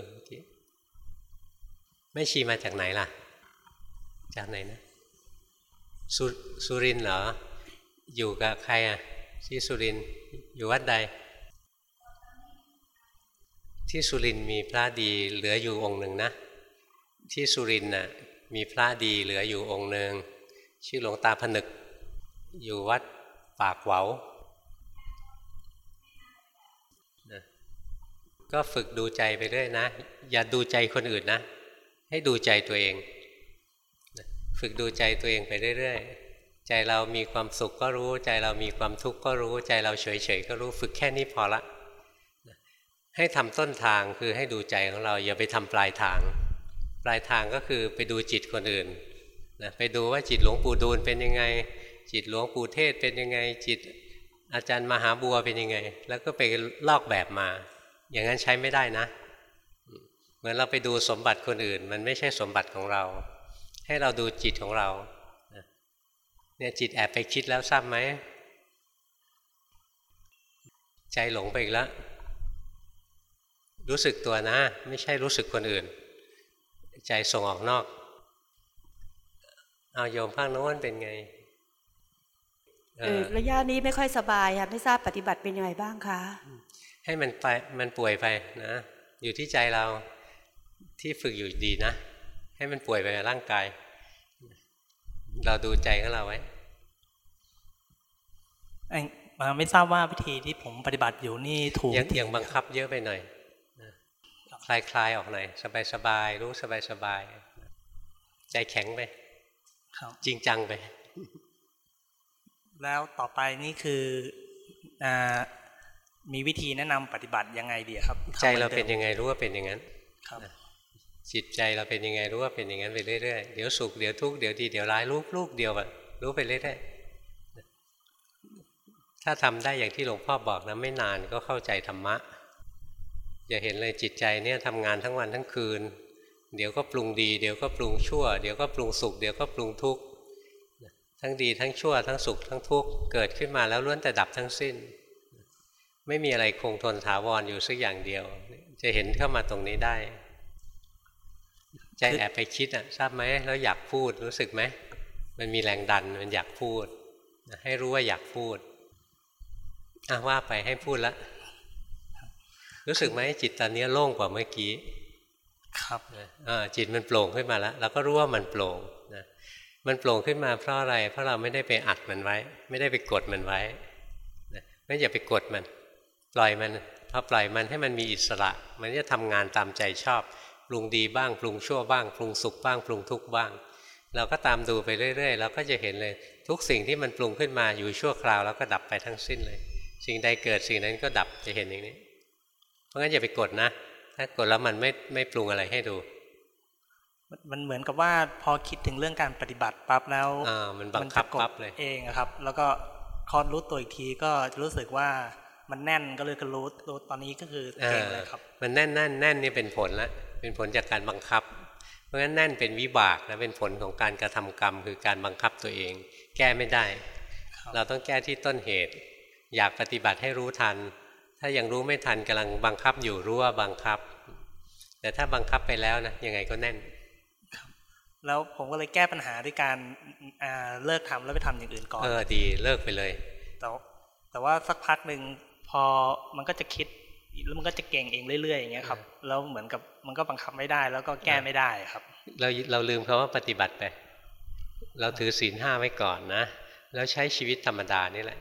[SPEAKER 1] แม่ชีมาจากไหนล่ะ จากไหนนะสสุรินเหรอ อยู่กับใครอะที่สุรินอยู่วัดใด ที่สุรินมีพระดีเหลืออยู่องค์หนึ่งนะ ที่สุรินน่ะมีพระดีเหลืออยู่องค์หนึ่งชื่อหลวงตาผนึก อยู่วัดปากเหวานะ ก็ฝึกดูใจไปเรื่อยนะ อย่าดูใจคนอื่นนะ ให้ดูใจตัวเอง ฝึกดูใจตัวเองไปเรื่อยๆ ใจเรามีความสุขก็รู้ ใจเรามีความทุกข์ก็รู้ ใจเราเฉยๆก็รู้ ฝึกแค่นี้พอละ ให้ทำต้นทางคือให้ดูใจของเรา อย่าไปทำปลายทาง ปลายทางก็คือไปดูจิตคนอื่นนะไปดูว่าจิตหลวงปู่ดูลเป็นยังไง จิตหลวงปู่เทศเป็นยังไง จิตอาจารย์มหาบัวเป็นยังไง แล้วก็ไปลอกแบบมา อย่างนั้นใช้ไม่ได้นะ เหมือนเราไปดูสมบัติคนอื่น มันไม่ใช่สมบัติของเรา ให้เราดูจิตของเราเนี่ยจิตแอบไปคิดแล้วทราบไหม ใจหลงไปอีกแล้วรู้สึกตัวนะ ไม่ใช่รู้สึกคนอื่น ใจส่งออกนอก เอาโยมข้างโน้นเป็นไง
[SPEAKER 18] ระยะนี้ไม่ค่อยสบายค่ะไม่ทราบปฏิบัติเป็นยังไงบ้างคะ
[SPEAKER 1] ให้มันไปมันป่วยไปนะ อยู่ที่ใจเราที่ฝึกอยู่ดีนะ ให้มันป่วยไปร่างกาย เราดูใจของเราไว้
[SPEAKER 19] ไม่ทราบว่าวิธีที่ผมปฏิบัติอยู่นี่ถูก
[SPEAKER 1] ยังบังคับเยอะไปหน่อยคลายคลายออกหน่อยสบายสบายรู้สบายสบายใจแข็งไปจริงจังไป
[SPEAKER 19] แล้วต่อไปนี่คืออ มีวิธีแนะนำปฏิบัติยังไงดีครับ
[SPEAKER 1] ใจเราเป็นยังไงรู้ว่าเป็นอย่างนั้นครับจิตใจเราเป็นยังไงรู้ว่าเป็นอย่างนั้นไปเรื่อยๆเดี๋ยวสุขเดี๋ยวทุกข์เดี๋ยวดีเดี๋ยวร้ายรู้ลูกเดียวอะรู้ไปเรื่อยๆถ้าทำได้อย่างที่หลวงพ่อบอกนะไม่นานก็เข้าใจธรรมะจะเห็นเลยจิตใจเนี่ยทำงานทั้งวันทั้งคืน เดี๋ยวก็ปรุงดีเดี๋ยวก็ปรุงชั่ว เดี๋ยวก็ปรุงสุขเดี๋ยวก็ปรุงทุกข์ทั้งดีทั้งชั่วทั้งสุขทั้งทุกข์เกิดขึ้นมาแล้วล้วนแต่ดับทั้งสิ้น ไม่มีอะไรคงทนถาวรออยู่สักอย่างเดียว จะเห็นเข้ามาตรงนี้ได้ ใจแอบไปคิดอะทราบไหมแล้วอยากพูดรู้สึกไหมมันมีแรงดันมันอยากพูด ให้รู้ว่าอยากพูดอะว่าไปให้พูดละรู้สึกไหมจิตตอนนี้โล่งกว่าเมื่อกี้
[SPEAKER 19] ครับ
[SPEAKER 1] จิตมันโปร่งขึ้นมาแล้วเราก็รู้ว่ามันโปร่งนะมันโปร่งขึ้นมาเพราะอะไร เพราะเราไม่ได้ไปอัดมันไว้ ไม่ได้ไปกดมันไว้นะไม่อย่าไปกดมัน ปล่อยมันพอปล่อยมันให้มันมีอิสระ มันจะทำงานตามใจชอบปรุงดีบ้างปรุงชั่วบ้างปรุงสุขบ้างปรุงทุกข์บ้าง เราก็ตามดูไปเรื่อยๆเราก็จะเห็นเลยทุกสิ่งที่มันปรุงขึ้นมาอยู่ชั่วคราวแล้วก็ดับไปทั้งสิ้นเลย สิ่งใดเกิดสิ่งนั้นก็ดับจะเห็นอย่างนี้ เพราะงั้นอย่าไปกดนะ ถ้ากดแล้วมันไม่ไม่ปรุงอะไรให้ดู
[SPEAKER 19] มันเหมือนกับว่าพอคิดถึงเรื่องการปฏิบัติปั๊บแล้ว
[SPEAKER 1] มันบังคับปั๊บเลย
[SPEAKER 19] เองครับ แล้วก็คอนรู้ตัวอีกทีก็รู้สึกว่า มันแน่นก็เลยก็รู้รู้ตอนนี้ก็คือเก่งเลยครับ
[SPEAKER 1] มันแน่นแน่นแน่นนี่เป็นผลละเป็นผลจากการบังคับ เพราะฉะนั้นแน่นเป็นวิบากนะเป็นผลของการกระทำกรรม คือการบังคับตัวเอง แก้ไม่ได้ เราต้องแก้ที่ต้นเหตุ อยากปฏิบัติให้รู้ทัน ถ้ายังรู้ไม่ทันกำลังบังคับอยู่รู้ว่าบังคับ แต่ถ้าบังคับไปแล้วนะยังไงก็แน่น
[SPEAKER 19] แล้วผมก็เลยแก้ปัญหาด้วยการเลิกทำแล้วไปทำอย่างอื่นก่อน
[SPEAKER 1] เออดีเลิกไปเลย
[SPEAKER 19] แต่แต่ว่าสักพักหนึ่ง พอมันก็จะคิดแล้วมันก็จะเก่งเองเรื่อยๆอย่างเงี้ยครับแล้วเหมือนกับมันก็บังคับไม่ได้ แล้วก็แก้ไม่ได้ครับ
[SPEAKER 1] เราเราลืมคาว่าปฏิบัติไป เราถือศีลห้าไว้ก่อนนะ แล้วใช้ชีวิตธรรมดานี่แหละ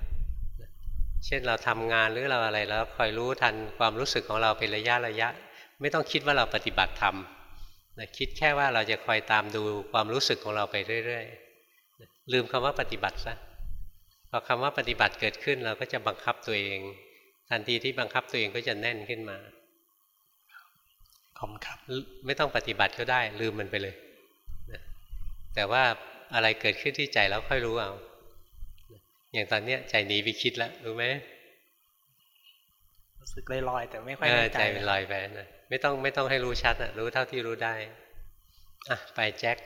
[SPEAKER 1] เช่นเราทำงานหรือเราอะไรแล้วคอยรู้ทันความรู้สึกของเราเป็นระยะระยะ ไม่ต้องคิดว่าเราปฏิบัติธรรมนะคิดแค่ว่าเราจะคอยตามดูความรู้สึกของเราไปเรื่อยๆลืมคำว่าปฏิบัติซะพอคำว่าปฏิบัติเกิดขึ้นเราก็จะบังคับตัวเอง ทันทีที่บังคับตัวเองก็จะแน่นขึ้นมา
[SPEAKER 19] ขอบครับ
[SPEAKER 1] ไม่ต้องปฏิบัติก็ได้ ลืมมันไปเลยแต่ว่าอะไรเกิดขึ้นที่ใจแล้วค่อยรู้เอา อย่างตอนเนี้ย ใจหนีไปคิดแล้วรู้ไหม
[SPEAKER 19] รู้สึกลอยๆแต่ไม่ค่อย
[SPEAKER 1] ใจใจเป็นลอยไปนะไม่ต้องไม่ต้องให้รู้ชัดอะรู้เท่าที่รู้ได้อะไปแจ็ค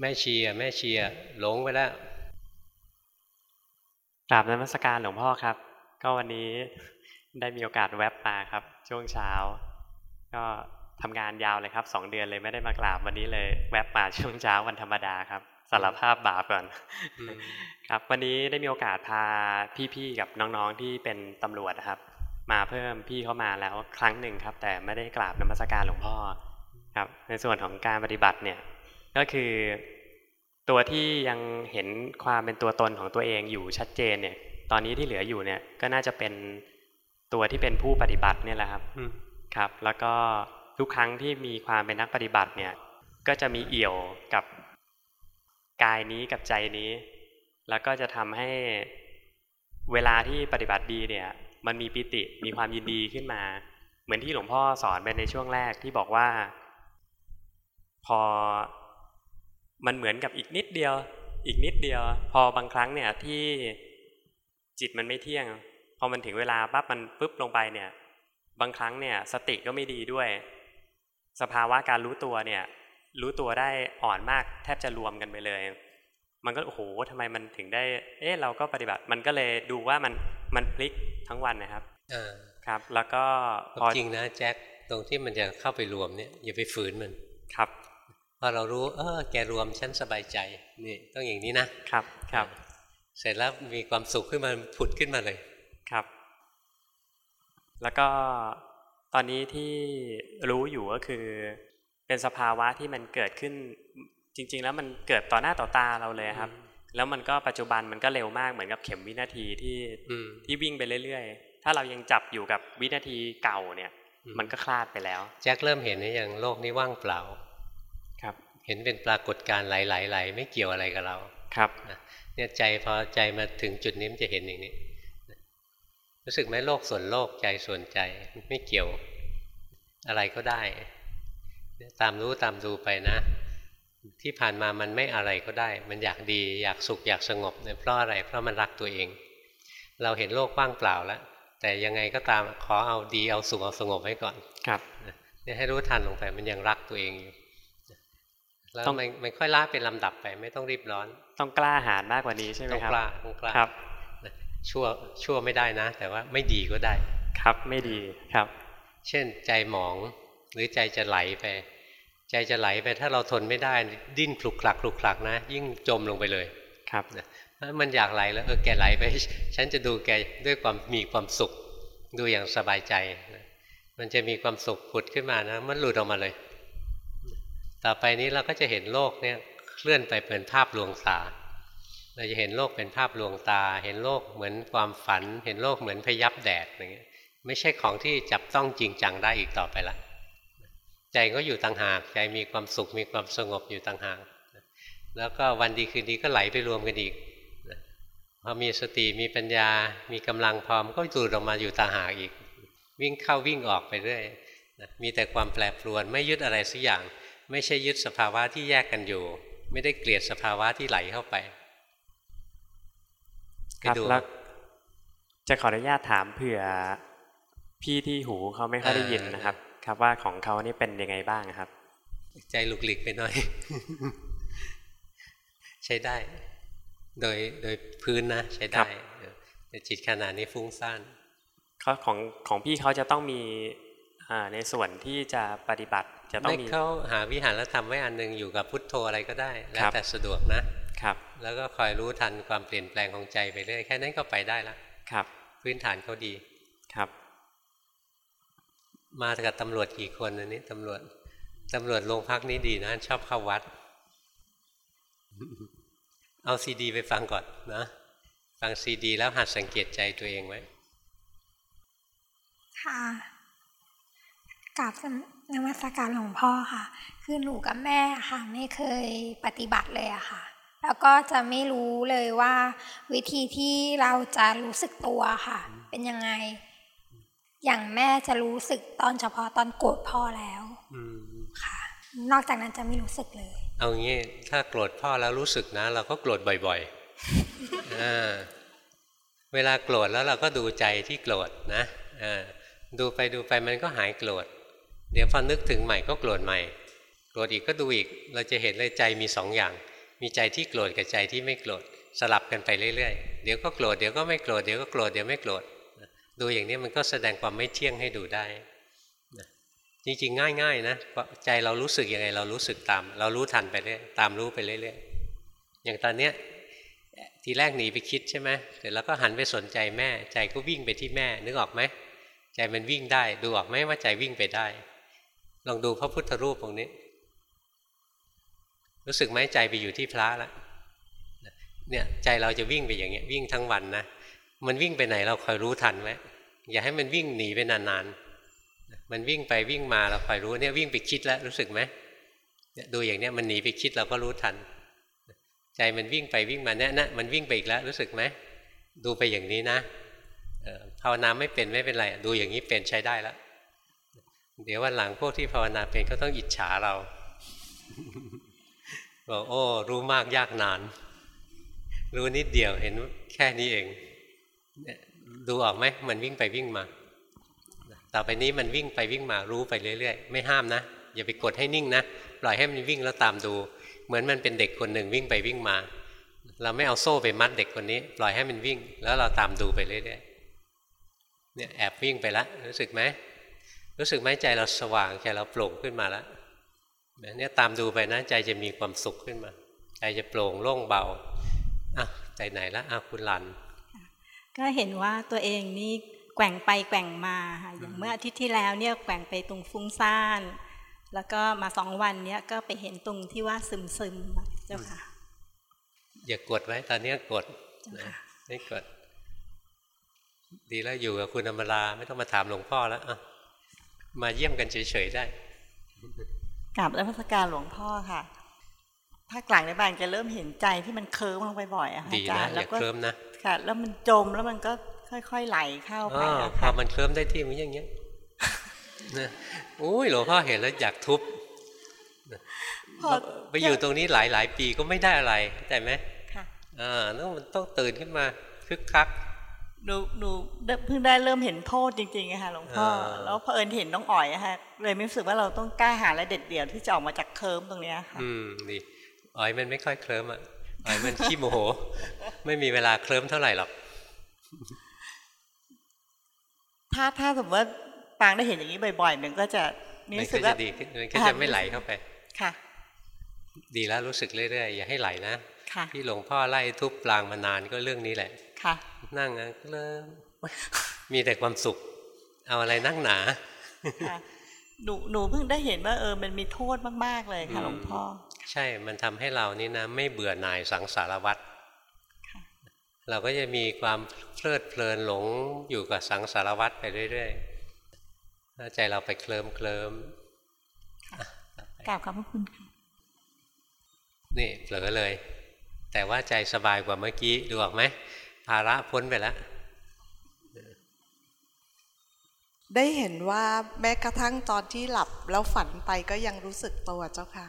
[SPEAKER 1] แม่ชีอะแม่ชีอะหลงไปแล้ว
[SPEAKER 20] กราบนมัสการหลวงพ่อครับ ก็วันนี้ได้มีโอกาสแวบมาครับ ช่วงเช้า ก็ทำงานยาวเลยครับสองเดือนเลยไม่ได้มากราบวันนี้เลย แวบมาช่วงเช้าวันธรรมดาครับสารภาพบาปก่อนครับ วันนี้ได้มีโอกาสพาพี่ๆกับน้องๆที่เป็นตำรวจนะครับ มาเพิ่มพี่เข้ามาแล้วครั้งหนึ่งครับ แต่ไม่ได้กราบนมัสการหลวงพ่อครับ ในส่วนของการปฏิบัติเนี่ย ก็คือ ตัวที่ยังเห็นความเป็นตัวตนของตัวเองอยู่ชัดเจนเนี่ย ตอนนี้ที่เหลืออยู่เนี่ยก็น่าจะเป็นตัวที่เป็นผู้ปฏิบัติเนี่ยแหละครับครับ แล้วก็ทุกครั้งที่มีความเป็นนักปฏิบัติเนี่ย ก็จะมีเอี่ยวกับกายนี้กับใจนี้ แล้วก็จะทำให้เวลาที่ปฏิบัติดีเนี่ย มันมีปิติมีความยินดีขึ้นมา เหมือนที่หลวงพ่อสอนไปในช่วงแรกที่บอกว่า พอ มันเหมือนกับอีกนิดเดียว อีกนิดเดียว พอบางครั้งเนี่ยที่จิตมันไม่เที่ยง พอมันถึงเวลาปั๊บมันปุ๊บลงไปเนี่ย บางครั้งเนี่ยสติก็ไม่ดีด้วย สภาวะการรู้ตัวเนี่ย รู้ตัวได้อ่อนมากแทบจะรวมกันไปเลย มันก็โอ้โหทำไมมันถึงได้ เอ๊ะเราก็ปฏิบัติ มันก็เลยดูว่ามันมันพลิกทั้งวันนะครับครับ แล้วก็
[SPEAKER 1] พอจริงนะแจ็คตรงที่มันจะเข้าไปรวมเนี่ยอย่าไปฝืนมัน
[SPEAKER 20] ครับ
[SPEAKER 1] พอเรารู้ เออ แกรวมฉันสบายใจนี่ต้องอย่างนี้นะ
[SPEAKER 20] ครับครับ
[SPEAKER 1] เสร็จแล้วมีความสุขขึ้นมาผุดขึ้นมาเลย
[SPEAKER 20] ครับ แล้วก็ตอนนี้ที่รู้อยู่ก็คือ เป็นสภาวะที่มันเกิดขึ้น จริง ๆ แล้วมันเกิดต่อหน้าต่อตาเราเลยครับ แล้วมันก็ปัจจุบันมันก็เร็วมากเหมือนกับเข็มวินาทีที่ที่วิ่งไปเรื่อยๆ ถ้าเรายังจับอยู่กับวินาทีเก่าเนี่ย มันก็คลาดไปแล้ว
[SPEAKER 1] แจ็คเริ่มเห็นนี่ยังโลกนี้ว่างเปล่า
[SPEAKER 20] ครับ
[SPEAKER 1] เห็นเป็นปรากฏการณ์ไหลๆไม่เกี่ยวอะไรกับเรา
[SPEAKER 20] ครับ
[SPEAKER 1] เนี่ยใจพอใจมาถึงจุดนี้มันจะเห็นอย่างนี้ รู้สึกไหมโลกส่วนโลกใจส่วนใจไม่เกี่ยวอะไรก็ได้ ตามรู้ตามดูไปนะ ที่ผ่านมามันไม่อะไรก็ได้ มันอยากดีอยากสุขอยากสงบเนี่ยเพราะอะไรเพราะมันรักตัวเอง เราเห็นโลกว่างเปล่าแล้วแต่ยังไงก็ตามขอเอาดีเอาสุขเอาสงบไว้ก่อน
[SPEAKER 20] ครับ
[SPEAKER 1] เนี่ยให้รู้ทันลงไปมันยังรักตัวเองอยู่ แล้วมันมันค่อยละเป็นลำดับไป ไม่ต้องรีบร้อน
[SPEAKER 20] ต้องกล้าหาญมากกว่านี้ใช่ไหมครับ
[SPEAKER 1] ต้องกล้าต้องกล้า
[SPEAKER 20] ครับ
[SPEAKER 1] ชั่วชั่วไม่ได้นะ แต่ว่าไม่ดีก็ได้
[SPEAKER 20] ครับไม่ดีครับ
[SPEAKER 1] เช่นใจหมองหรือใจจะไหลไป ใจจะไหลไปถ้าเราทนไม่ได้ ดิ้นคลุกคลักคลุกคลักนะ ยิ่งจมลงไปเลย
[SPEAKER 20] ครับ
[SPEAKER 1] นะถ้ามันอยากไหลแล้วเออแกไหลไป ฉันจะดูแกด้วยความมีความสุข ดูอย่างสบายใจนะมันจะมีความสุขผุดขึ้นมานะ มันหลุดออกมาเลย ต่อไปนี้เราก็จะเห็นโลกเนี่ยเคลื่อนไปเป็นภาพลวงตา เราจะเห็นโลกเป็นภาพลวงตา เห็นโลกเหมือนความฝัน เห็นโลกเหมือนพยับแดดอย่างเงี้ยไม่ใช่ของที่จับต้องจริงจังได้อีกต่อไปละ ใจก็อยู่ต่างหาก ใจมีความสุขมีความสงบอยู่ต่างหาก แล้วก็วันดีคืนดีก็ไหลไปรวมกันอีกพอมีสติมีปัญญา มีกำลังพร้อมก็ดูดออกมาอยู่ต่างหากอีก วิ่งเข้าวิ่งออกไปเรื่อยมีแต่ความแปรปรวนไม่ยึดอะไรสักอย่าง ไม่ใช่ยึดสภาวะที่แยกกันอยู่ ไม่ได้เกลียดสภาวะที่ไหลเข้าไป
[SPEAKER 20] ครับ
[SPEAKER 1] ไปดู
[SPEAKER 20] แล้วจะขออนุญาตถามเผื่อพี่ที่หูเขาไม่ค่อยได้ยินนะครับ ครับว่าของเขานี่เป็นยังไงบ้างครับ
[SPEAKER 1] ใจหลุกหลิกไปหน่อย ใช้ได้ โดยโดยพื้นนะ ใช้
[SPEAKER 20] ครั
[SPEAKER 1] ได้
[SPEAKER 20] บ
[SPEAKER 1] เออแต่จิตขนาดนี้ฟุ้งซ่าน
[SPEAKER 20] เขาของของพี่เขาจะต้องมีอ่า ในส่วนที่จะปฏิบัติจะต้อง
[SPEAKER 1] ไม่
[SPEAKER 20] มี
[SPEAKER 1] เข้าหาวิหารธรรมไว้อันหนึ่งอยู่กับพุทโธอะไรก็ได้แล้ว
[SPEAKER 20] ครับ
[SPEAKER 1] แต่สะดวกนะครับ แล้วก็คอยรู้ทันความเปลี่ยนแปลงของใจไปเรื่อยแค่นั้นก็ไปได้ละ
[SPEAKER 20] ครับ
[SPEAKER 1] พื้นฐานเขาดี
[SPEAKER 20] ครับ
[SPEAKER 1] มากับตำรวจกี่คนอันนี้ตำรวจตำรวจโรงพักนี้ดีนะ ชอบเข้าวัด เอาซีดี ไปฟังก่อนนะฟังซีดี แล้วหัดสังเกตใจตัวเองไว้
[SPEAKER 21] ค่ะ กราบนมัสการหลวงพ่อค่ะ คือหนูกับแม่ค่ะไม่เคยปฏิบัติเลยอะค่ะ แล้วก็จะไม่รู้เลยว่า วิธีที่เราจะรู้สึกตัวค่ะ เป็นยังไง อย่างแม่จะรู้สึกตอนเฉพาะตอนโกรธพ่อแล้ว
[SPEAKER 1] อืม
[SPEAKER 21] ค่ะ นอกจากนั้นจะไม่รู้สึกเลย
[SPEAKER 1] เอางี้ ถ้าโกรธพ่อแล้วรู้สึกนะ เราก็โกรธบ่อยๆอ่าเวลาโกรธแล้วเราก็ดูใจที่โกรธนะอ่าดูไปดูไปมันก็หายโกรธ เดี๋ยวพอนึกถึงใหม่ก็โกรธใหม่โกรธอีกก็ดูอีก เราจะเห็นเลยใจมีสองอย่าง มีใจที่โกรธกับใจที่ไม่โกรธสลับกันไปเรื่อยๆ เดี๋ยวก็โกรธเดี๋ยวก็ไม่โกรธเดี๋ยวก็โกรธเดี๋ยวไม่โกรธดูอย่างนี้มันก็แสดงความไม่เที่ยงให้ดูได้จริงๆง่ายๆนะใจเรารู้สึกยังไงเรารู้สึกตาม เรารู้ทันไปเรื่อยตามรู้ไปเรื่อยๆอย่างตอนเนี้ยทีแรกหนีไปคิดใช่ไหมเสร็จแล้วก็หันไปสนใจแม่ ใจก็วิ่งไปที่แม่นึกออกไหมใจมันวิ่งได้ดูออกไหมว่าใจวิ่งไปได้ ลองดูพระพุทธรูปตรงนี้ รู้สึกไหมใจไปอยู่ที่พระแล้วเนี่ยใจเราจะวิ่งไปอย่างเงี้ยวิ่งทั้งวันนะมันวิ่งไปไหนเราคอยรู้ทันไว้อย่าให้มันวิ่งหนีไปนานๆมันวิ่งไปวิ่งมาเราคอยรู้เนี่ยวิ่งไปคิดแล้วรู้สึกไหมเนี่ยดูอย่างเนี้ยมันหนีไปคิดเราก็รู้ทัน ใจมันวิ่งไปวิ่งมาเนี่ยนะมันวิ่งไปอีกแล้วรู้สึกไหมดูไปอย่างนี้นะภาวนาไม่เป็นไม่เป็นไร ดูอย่างนี้เป็นใช้ได้แล้ว เดี๋ยววันหลังพวกที่ภาวนาเป็นก็ต้องอิจฉาเราบอกโอ้ รู้มากยากนาน รู้นิดเดียวเห็นแค่นี้เองดูออกไหมมันวิ่งไปวิ่งมา ต่อไปนี้มันวิ่งไปวิ่งมารู้ไปเรื่อยๆ ไม่ห้ามนะ อย่าไปกดให้นิ่งนะ ปล่อยให้มันวิ่งแล้วตามดู เหมือนมันเป็นเด็กคนหนึ่งวิ่งไปวิ่งมา เราไม่เอาโซ่ไปมัดเด็กคนนี้ ปล่อยให้มันวิ่ง แล้วเราตามดูไปเรื่อยๆเนี่ยแอบวิ่งไปล้วรู้สึกไหม รู้สึกไหมใจเราสว่างใจเราโปร่งขึ้นมาแล้วเนี่ยตามดูไปนะใจจะมีความสุขขึ้นมา ใจจะโปร่งโล่งเบาอะใจไหนละอะคุณลัน
[SPEAKER 22] ก็เห็นว่าตัวเองนี่แกว่งไปแกว่งมาค่ะอย่างเมื่ออาทิตย์ที่แล้วเนี่ยแกว่งไปตรงฟุ้งซ่าน แล้วก็มาสองวันเนี้ยก็ไปเห็นตรงที่ว่าซึมซึมเจ้าค่ะ
[SPEAKER 1] อย่ากดไว้ตอนนี้กดนะไม่กด ดีแล้วอยู่กับคุณอมราไม่ต้องมาถามหลวงพ่อแล้วอะ มาเยี่ยมกันเฉยๆได้
[SPEAKER 23] กราบแล้วพระการหลวงพ่อค่ะภาคหลังในบ้านจะเริ่มเห็นใจที่มันเคิร์มลงไปบ่อยอะค่ะ
[SPEAKER 1] ดี
[SPEAKER 23] อาจา
[SPEAKER 1] นะ
[SPEAKER 23] รย์
[SPEAKER 1] อ
[SPEAKER 23] แล้ว
[SPEAKER 1] ย่า
[SPEAKER 23] ก็
[SPEAKER 1] เคลิ้มนะ
[SPEAKER 23] ค่ะ แล้วมันจมแล้วมันก็ค่อย ๆไหลเข้าไป
[SPEAKER 1] อ๋อ
[SPEAKER 23] อะ
[SPEAKER 1] พอ
[SPEAKER 23] ค่ะ
[SPEAKER 1] มันเคลิ้มได้ที่มันอย่างเงี้ยนะโอ้ยหลวงพ่อเห็นแล้วอยากทุบ
[SPEAKER 23] พอ
[SPEAKER 1] ไปอยู่ตรงนี้หลายหลายๆปีก็ไม่ได้อะไร แต่ไหม
[SPEAKER 23] ค่ะ
[SPEAKER 1] อ่าแล้วมันต้องตื่นขึ้นมาคึกคัก
[SPEAKER 23] หนูหนูเพิ่งได้เริ่มเห็นโทษจริงๆอะค่ะหลวงพ่อแล้วพอเอิญเห็นน้องอ๋อยอะค่ะเลยไม่รู้สึกว่าเราต้องกล้าหาและเด็ดเดี่ยวที่จะออกมาจากเคิร์มตรงเนี้ยค่ะ
[SPEAKER 1] อืมดีอ๋อยมันไม่ค่อยเคลิ้มอะอ๋อยมันขี้โมโห ไม่มีเวลาเคลิ้มเท่าไหร่หรอก
[SPEAKER 23] ถ้าถ้าสมมติว่าปางได้เห็นอย่างนี้บ่อยๆมันก็จะ
[SPEAKER 1] มัน
[SPEAKER 23] รู้
[SPEAKER 1] ก็
[SPEAKER 23] สึก
[SPEAKER 1] จะ
[SPEAKER 23] ว่า
[SPEAKER 1] ดีขึ้นมันก็จะไม่ไหลเข้าไป
[SPEAKER 23] ค่ะ
[SPEAKER 1] ดีแล้วรู้สึกเรื่อยๆอย่าให้ไหลนะ
[SPEAKER 23] ค่ะ
[SPEAKER 1] ที่หลวงพ่อไล่ทุบปลางมานานก็เรื่องนี้แหละ
[SPEAKER 23] ค่ะ
[SPEAKER 1] นั่งนะก็เริ่มมีแต่ความสุข เอาอะไรนั่งหนา
[SPEAKER 23] ค่ะหนูหนูเพิ่งได้เห็นว่าเออมันมีโทษมากๆเลยค่ะหลวงพ่อ
[SPEAKER 1] ใช่มันทำให้เรานี่นะ ไม่เบื่อหน่ายสังสารวัตรเราก็จะมีความเพลิดเพลินหลงอยู่กับสังสารวัตรไปเรื่อยๆถ้าใจเราไปเคลิมเคลิม
[SPEAKER 23] กราบขอบพระคุณค่ะ
[SPEAKER 1] นี่เผลอเลย แต่ว่าใจสบายกว่าเมื่อกี้ดูออกไหม ภาระพ้นไปแล้ว
[SPEAKER 24] ได้เห็นว่าแม้กระทั่งตอนที่หลับแล้วฝันไปก็ยังรู้สึกตัวเจ้าค่ะ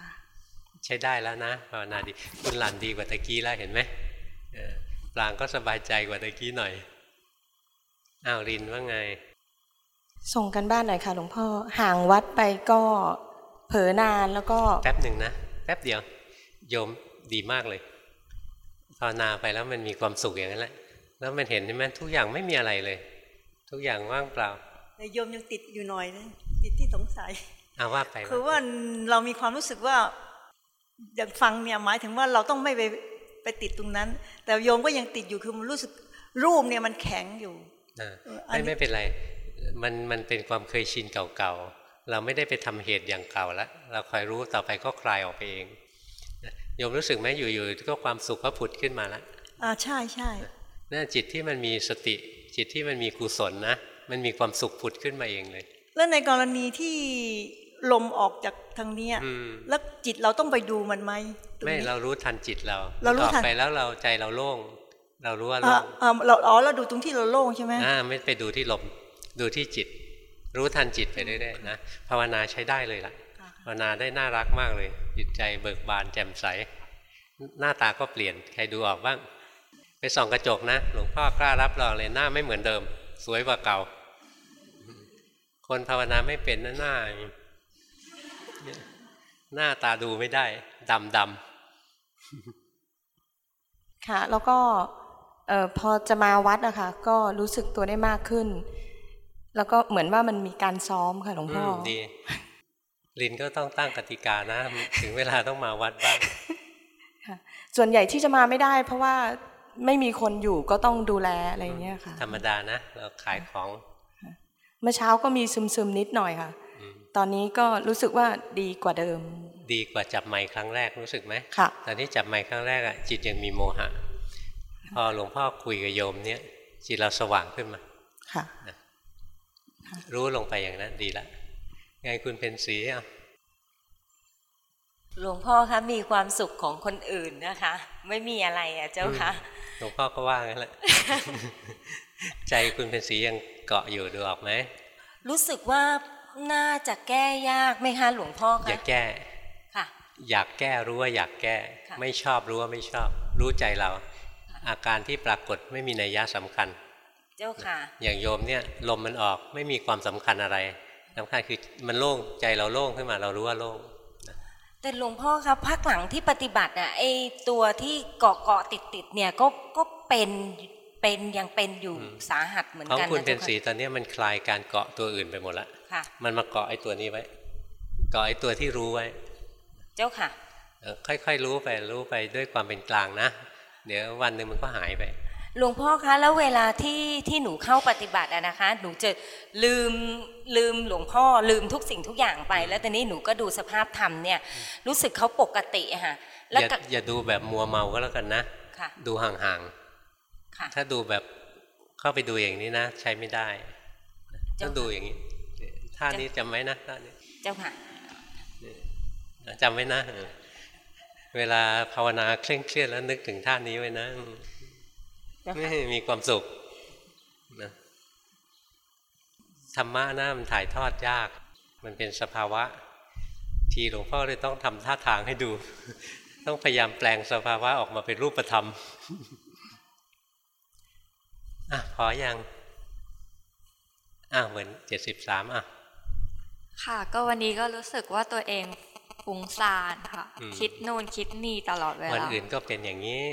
[SPEAKER 1] ใช้ได้แล้วนะภาวนาดี คุณหลันดีกว่าตะกี้แล้วเห็นไหมเออปลางก็สบายใจกว่าตะกี้หน่อยอ้าวรินว่าไง
[SPEAKER 10] ส่งกันบ้านหน่อยค่ะหลวงพ่อห่างวัดไปก็เผลอนานแล้วก็
[SPEAKER 1] แป๊บหนึ่งนะแป๊บเดียว โยมดีมากเลยภาวนาไปแล้วมันมีความสุขอย่างนั้นแหละ แล้วมันเห็นใช่ไหมทุกอย่างไม่มีอะไรเลย ทุกอย่างว่างเปล่า
[SPEAKER 23] แต่โยมยังติดอยู่หน่อยนะติดที่สงสัย
[SPEAKER 1] เอาว่าไป
[SPEAKER 23] คือว่าเรามีความรู้สึกว่าอย่างฟังเนี่ยหมายถึงว่าเราต้องไม่ไปไปติดตรงนั้น แต่โยมก็ยังติดอยู่คือมันรู้สึกรูปเนี่ยมันแข็งอยู่
[SPEAKER 1] อ่า
[SPEAKER 23] เอออัน
[SPEAKER 1] ไม่
[SPEAKER 23] นี้
[SPEAKER 1] ไม่เป็นไร มันมันเป็นความเคยชินเก่าๆ เราไม่ได้ไปทำเหตุอย่างเก่าแล้วเราคอยรู้ต่อไปก็คลายออกไปเองโยมรู้สึกไหมอยู่ๆก็ความสุขก็ผุดขึ้นมาแล้ว
[SPEAKER 23] อ่าใช่ใช่
[SPEAKER 1] นั่นจิตที่มันมีสติจิตที่มันมีกุศลนะ มันมีความสุขผุดขึ้นมาเองเลย
[SPEAKER 23] แล้วในกรณีที่ลมออกจากทางเนี้ย
[SPEAKER 1] อืม
[SPEAKER 23] แล้วจิตเราต้องไปดูมันไหมตง
[SPEAKER 1] ไม่
[SPEAKER 23] นี้
[SPEAKER 1] เรารู้ทันจิตเรา
[SPEAKER 23] เรารู้
[SPEAKER 1] ออก
[SPEAKER 23] ทัน
[SPEAKER 1] ไปแล้วเราใจเราโล่ง เรารู้ว่า
[SPEAKER 23] อ่า
[SPEAKER 1] โล่ง
[SPEAKER 23] อ่าเราอ๋อเราดูตรงที่เราโล่งใช่ไหม
[SPEAKER 1] อ่าไม่ไปดูที่ลมดูที่จิต รู้ทันจิตไปเรื่อยๆนะภาวนาใช้ได้เลยล่ะภาวนาได้น่ารักมากเลย จิตใจเบิกบานแจ่มใส หน้าตาก็เปลี่ยนใครดูออกบ้าง ไปส่องกระจกนะ หลวงพ่อกล้ารับรองเลยหน้าไม่เหมือนเดิม สวยกว่าเก่า คนภาวนาไม่เป็นนะหน้า หน้าตาดูไม่ได้ดำดำ
[SPEAKER 10] ค่ะ แล้วก็เอ่อพอจะมาวัดอะค่ะก็รู้สึกตัวได้มากขึ้น แล้วก็เหมือนว่ามันมีการซ้อมค่ะหลวงพ่อ
[SPEAKER 1] มดีลินก็ต้องตั้งกติกานะ ถึงเวลาต้องมาวัดบ้าง
[SPEAKER 10] ค่ะส่วนใหญ่ที่จะมาไม่ได้ เพราะว่า ไม่มีคนอยู่ก็ต้องดูแลอะไรอย่างเงี้ยค่ะ
[SPEAKER 1] ธรรมดานะเราขายของ
[SPEAKER 10] เมื่อเช้าก็มีซึมซึมๆนิดหน่อยค่ะ ตอนนี้ก็รู้สึกว่าดีกว่าเดิม
[SPEAKER 1] ดีกว่าจับไม้ครั้งแรกรู้สึกไหม
[SPEAKER 10] ค่ะ
[SPEAKER 1] ตอนนี้จับไม้ครั้งแรกอะจิตยังมีโมหะ พอหลวงพ่อคุยกับโยมเนี่ย จิตเราสว่างขึ้นมา
[SPEAKER 10] ค่ะ
[SPEAKER 1] นะรู้ลงไปอย่างนั้นดีละไงคุณเป็นสีอะ
[SPEAKER 4] หลวงพ่อคะมีความสุขของคนอื่นนะคะ ไม่มีอะไรอะเจ้าค่ะ
[SPEAKER 1] หลวงพ่อก็ว่างั้นแหละใจคุณเป็นสียังเกาะอยู่ดูออกไหม
[SPEAKER 4] รู้สึกว่าน่าจะแก้ยากไหมคะหลวงพ่อ
[SPEAKER 1] อย่า
[SPEAKER 4] คะ
[SPEAKER 1] แก้
[SPEAKER 4] ค่ะ
[SPEAKER 1] อยากแก้รู้ว่าอยากแก้
[SPEAKER 4] ค่ะ
[SPEAKER 1] ไม่ชอบรู้ว่าไม่ชอบ รู้ใจเรา อาการที่ปรากฏไม่มีนัยยะสำคัญ
[SPEAKER 4] เจ้าค่ะ
[SPEAKER 1] อย่างโยมเนี่ยลมมันออกไม่มีความสำคัญอะไรสำคัญคือมันโล่งใจเราโล่งขึ้นมาเรารู้ว่าโล่ง
[SPEAKER 4] แต่หลวงพ่อครับภาคหลังที่ปฏิบัติอะไอตัวที่เกาะเกาะติดติดๆเนี่ยก็ก็เป็นเป็นยังเป็นอยู่สาหัสเหมือน
[SPEAKER 1] ของ
[SPEAKER 4] กัน
[SPEAKER 1] คุณ
[SPEAKER 4] นะ
[SPEAKER 1] เป็น
[SPEAKER 4] จ้า
[SPEAKER 1] สี
[SPEAKER 4] ค่ะ
[SPEAKER 1] ตอนนี้มันคลายการเกาะตัวอื่นไปหมดละ
[SPEAKER 4] ค่ะ
[SPEAKER 1] มันมาเกาะไอ้ตัวนี้ไว้เกาะไอ้ตัวที่รู้ไว้
[SPEAKER 4] เจ้าค่ะ
[SPEAKER 1] เออค่อยๆรู้ไปรู้ไปด้วยความเป็นกลางนะ เดี๋ยววันหนึ่งมันก็หายไป
[SPEAKER 4] หลวงพ่อคะแล้วเวลาที่ที่หนูเข้าปฏิบัติอะนะคะ หนูจะลืมลืมหลวงพ่อลืมทุกสิ่งทุกอย่างไป แล้วตอนนี้หนูก็ดูสภาพธรรมเนี่ย รู้สึกเขาปกติอะค่ะ
[SPEAKER 1] อ
[SPEAKER 4] แล้ว
[SPEAKER 1] ย่า
[SPEAKER 4] ก็
[SPEAKER 1] อย่าดูแบบมัวเมาก็แล้วกันนะ
[SPEAKER 4] ค่ะ
[SPEAKER 1] ดูห่าง
[SPEAKER 4] ค่ะ
[SPEAKER 1] ๆถ้าดูแบบเข้าไปดูอย่างนี้นะ ใช้ไม่ได้ต้องดูอย่างนี้ท่านี้จำไว้นะท่านี้
[SPEAKER 4] เจ้าค่ะ
[SPEAKER 1] จำไว้นะเออเวลาภาวนาเคร่งเครียดแล้วนึกถึงท่านี้ไว้นะ
[SPEAKER 4] เจ้าค่ะ
[SPEAKER 1] ไม่มีความสุขนะธรรมะนะมันถ่ายทอดยาก มันเป็นสภาวะ ทีหลวงพ่อเลยต้องทำท่าทางให้ดู ต้องพยายามแปลงสภาวะออกมาเป็นรูปธรรมอะพอยังอะเหมือนเจ็ดสิบสามอะ
[SPEAKER 25] ค่ะ ก็วันนี้ก็รู้สึกว่าตัวเองฟุ้งซ่านค่ะ คิดนู่นคิดนี่ตลอดเวลา
[SPEAKER 1] วันอื่นก็เป็นอย่างนี้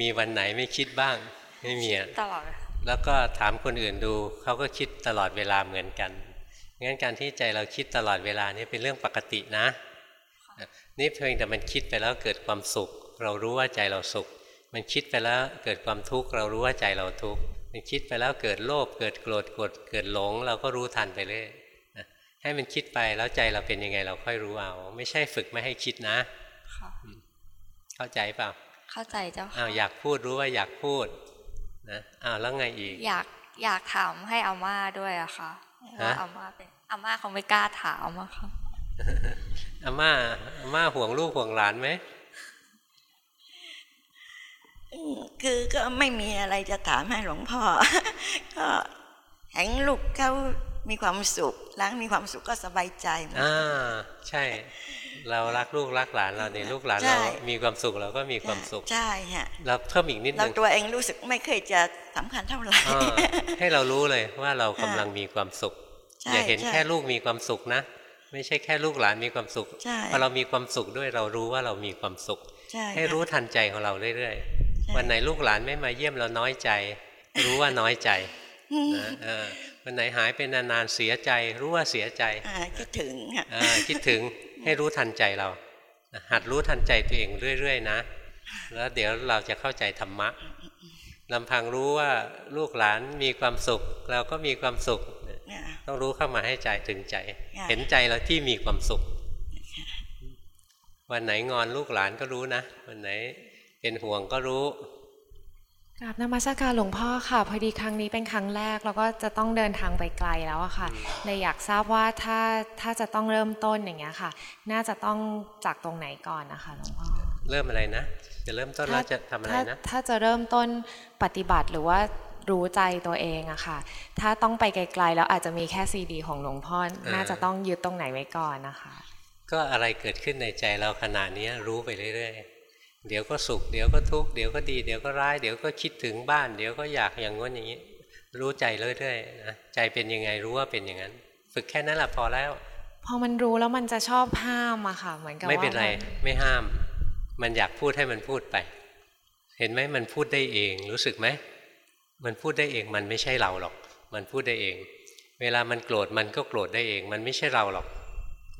[SPEAKER 1] มีวันไหนไม่คิดบ้าง ไม่มีอะ
[SPEAKER 25] ตลอด
[SPEAKER 1] แล้วก็ถามคนอื่นดูเขาก็คิดตลอดเวลาเหมือนกันงั้นการที่ใจเราคิดตลอดเวลานี่เป็นเรื่องปกตินะ นี่เพียงแต่มันคิดไปแล้วเกิดความสุข เรารู้ว่าใจเราสุข มันคิดไปแล้วเกิดความทุกข์เรารู้ว่าใจเราทุกข์มันคิดไปแล้วเกิดโลภเกิดโกรธกดเกิดหลง เราก็รู้ทันไปเรื่อยให้มันคิดไปแล้วใจเราเป็นยังไงเราค่อยรู้เอา ไม่ใช่ฝึกไม่ให้คิดนะ เข้าใจเปล่า
[SPEAKER 25] เข้าใจเจ้าค่ะ
[SPEAKER 1] อ้าวอยากพูดรู้ว่าอยากพูดนะอ้าวแล้วไงอีก
[SPEAKER 25] อยากอยากถามให้อาม่าด้วยอะค่ะว่าอาม่าเป็นอาม่าเขาไม่กล้าถามอะค่ะ
[SPEAKER 1] อาม่าอาม่าห่วงลูกห่วงหลานไหม
[SPEAKER 26] คือก็ไม่มีอะไรจะถามให้หลวงพ่อ ก็เห็นลูกเขามีความสุขล้างมีความสุขก็สบายใจหมด
[SPEAKER 1] อ่าใช่ เรารักลูกรักหลานเราเนี่ยลูกหลาน
[SPEAKER 26] ใช่
[SPEAKER 1] เรา มีความสุขเราก็มีความสุข
[SPEAKER 26] ใช่ฮะ
[SPEAKER 1] เราเพิ่มอีกนิด
[SPEAKER 26] เรา
[SPEAKER 1] นึง
[SPEAKER 26] ตัวเองรู้สึกไม่เคยจะสำคัญเท่าไหร่
[SPEAKER 1] อ่าให้เรารู้เลยว่าเรากำลังมีความสุข
[SPEAKER 26] ใช่
[SPEAKER 1] อย่าเห็น
[SPEAKER 26] ใช่
[SPEAKER 1] แค่ลูกมีความสุขนะ ไม่ใช่แค่ลูกหลานมีความสุข
[SPEAKER 26] ใช่
[SPEAKER 1] พอเรามีความสุขด้วยเรารู้ว่าเรามีความสุข
[SPEAKER 26] ใช่
[SPEAKER 1] ให้
[SPEAKER 26] ค่ะ
[SPEAKER 1] รู้ทันใจของเราเรื่อย
[SPEAKER 26] ใช่
[SPEAKER 1] ๆวันไหนลูกหลานไม่มาเยี่ยมเราน้อยใจ รู้ว่าน้อยใจ
[SPEAKER 26] อืม
[SPEAKER 1] นะเออวันไหนหายไปนานๆเสียใจ รู้ว่าเสียใจ
[SPEAKER 26] อ่าคิดถึงฮะ
[SPEAKER 1] อ่าคิดถึง ให้รู้ทันใจเรา หัดรู้ทันใจตัวเองเรื่อยๆนะ แล้วเดี๋ยวเราจะเข้าใจธรรมะลำพังรู้ว่าลูกหลานมีความสุข เราก็มีความสุข
[SPEAKER 26] เนี่ย
[SPEAKER 1] ต้องรู้เข้ามาให้ใจถึงใจ
[SPEAKER 26] ค่ะ
[SPEAKER 1] เห็นใจเราที่มีความสุข วันไหนงอนลูกหลานก็รู้นะ วันไหนเป็นห่วงก็รู้
[SPEAKER 27] กราบนมัสการหลวงพ่อค่ะ พอดีครั้งนี้เป็นครั้งแรก แล้วก็จะต้องเดินทางไปไกลแล้วอะค่ะเลยอยากทราบว่าถ้าถ้าจะต้องเริ่มต้นอย่างเงี้ยค่ะ น่าจะต้องจากตรงไหนก่อนนะคะหลวงพ่อ
[SPEAKER 1] เริ่มอะไรนะ จะเริ่มต้นแล้วจะทำอะไร
[SPEAKER 27] ถ้า
[SPEAKER 1] นะ
[SPEAKER 27] ถ้าจะเริ่มต้นปฏิบัติหรือว่ารู้ใจตัวเองอะค่ะ ถ้าต้องไปไกลๆแล้วอาจจะมีแค่ซีดี ของหลวงพ่อน่าจะต้องยึดตรงไหนไว้ก่อนนะคะ
[SPEAKER 1] ก็อะไรเกิดขึ้นในใจเราขณะนี้รู้ไปเรื่อยๆ เดี๋ยวก็สุข เดี๋ยวก็ทุกข์ เดี๋ยวก็ดี เดี๋ยวก็ร้าย เดี๋ยวก็คิดถึงบ้าน เดี๋ยวก็อยากอย่างง้นอย่างนี้ รู้ใจเรื่อยๆนะใจเป็นยังไงรู้ว่าเป็นอย่างนั้น ฝึกแค่นั้นแหละพอแล้ว
[SPEAKER 27] พอมันรู้แล้วมันจะชอบห้ามอะค่ะ เหมือนกับ
[SPEAKER 1] ไม่เป็นไร
[SPEAKER 27] ว่า
[SPEAKER 1] ไม่ห้าม มันอยากพูดให้มันพูดไป เห็นไหมมันพูดได้เอง รู้สึกไหม มันพูดได้เอง มันไม่ใช่เราหรอก มันพูดได้เอง เวลามันโกรธมันก็โกรธได้เอง มันไม่ใช่เราหรอก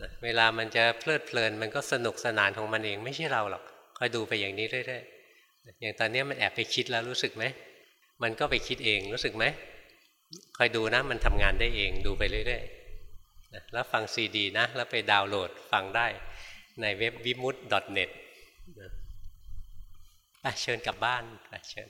[SPEAKER 1] นะเวลามันจะเพลิดเพลิน มันก็สนุกสนานของมันเอง ไม่ใช่เราหรอก คอยดูไปอย่างนี้เรื่อยๆอย่างตอนนี้มันแอบไปคิดแล้วรู้สึกไหมมันก็ไปคิดเองรู้สึกไหมคอยดูนะมันทำงานได้เองดูไปเรื่อยๆนะแล้วฟังซีดีนะ แล้วไปดาวน์โหลดฟังได้ในเว็บวิมุตต์ .net นะไปเชิญกลับบ้านไปเชิญ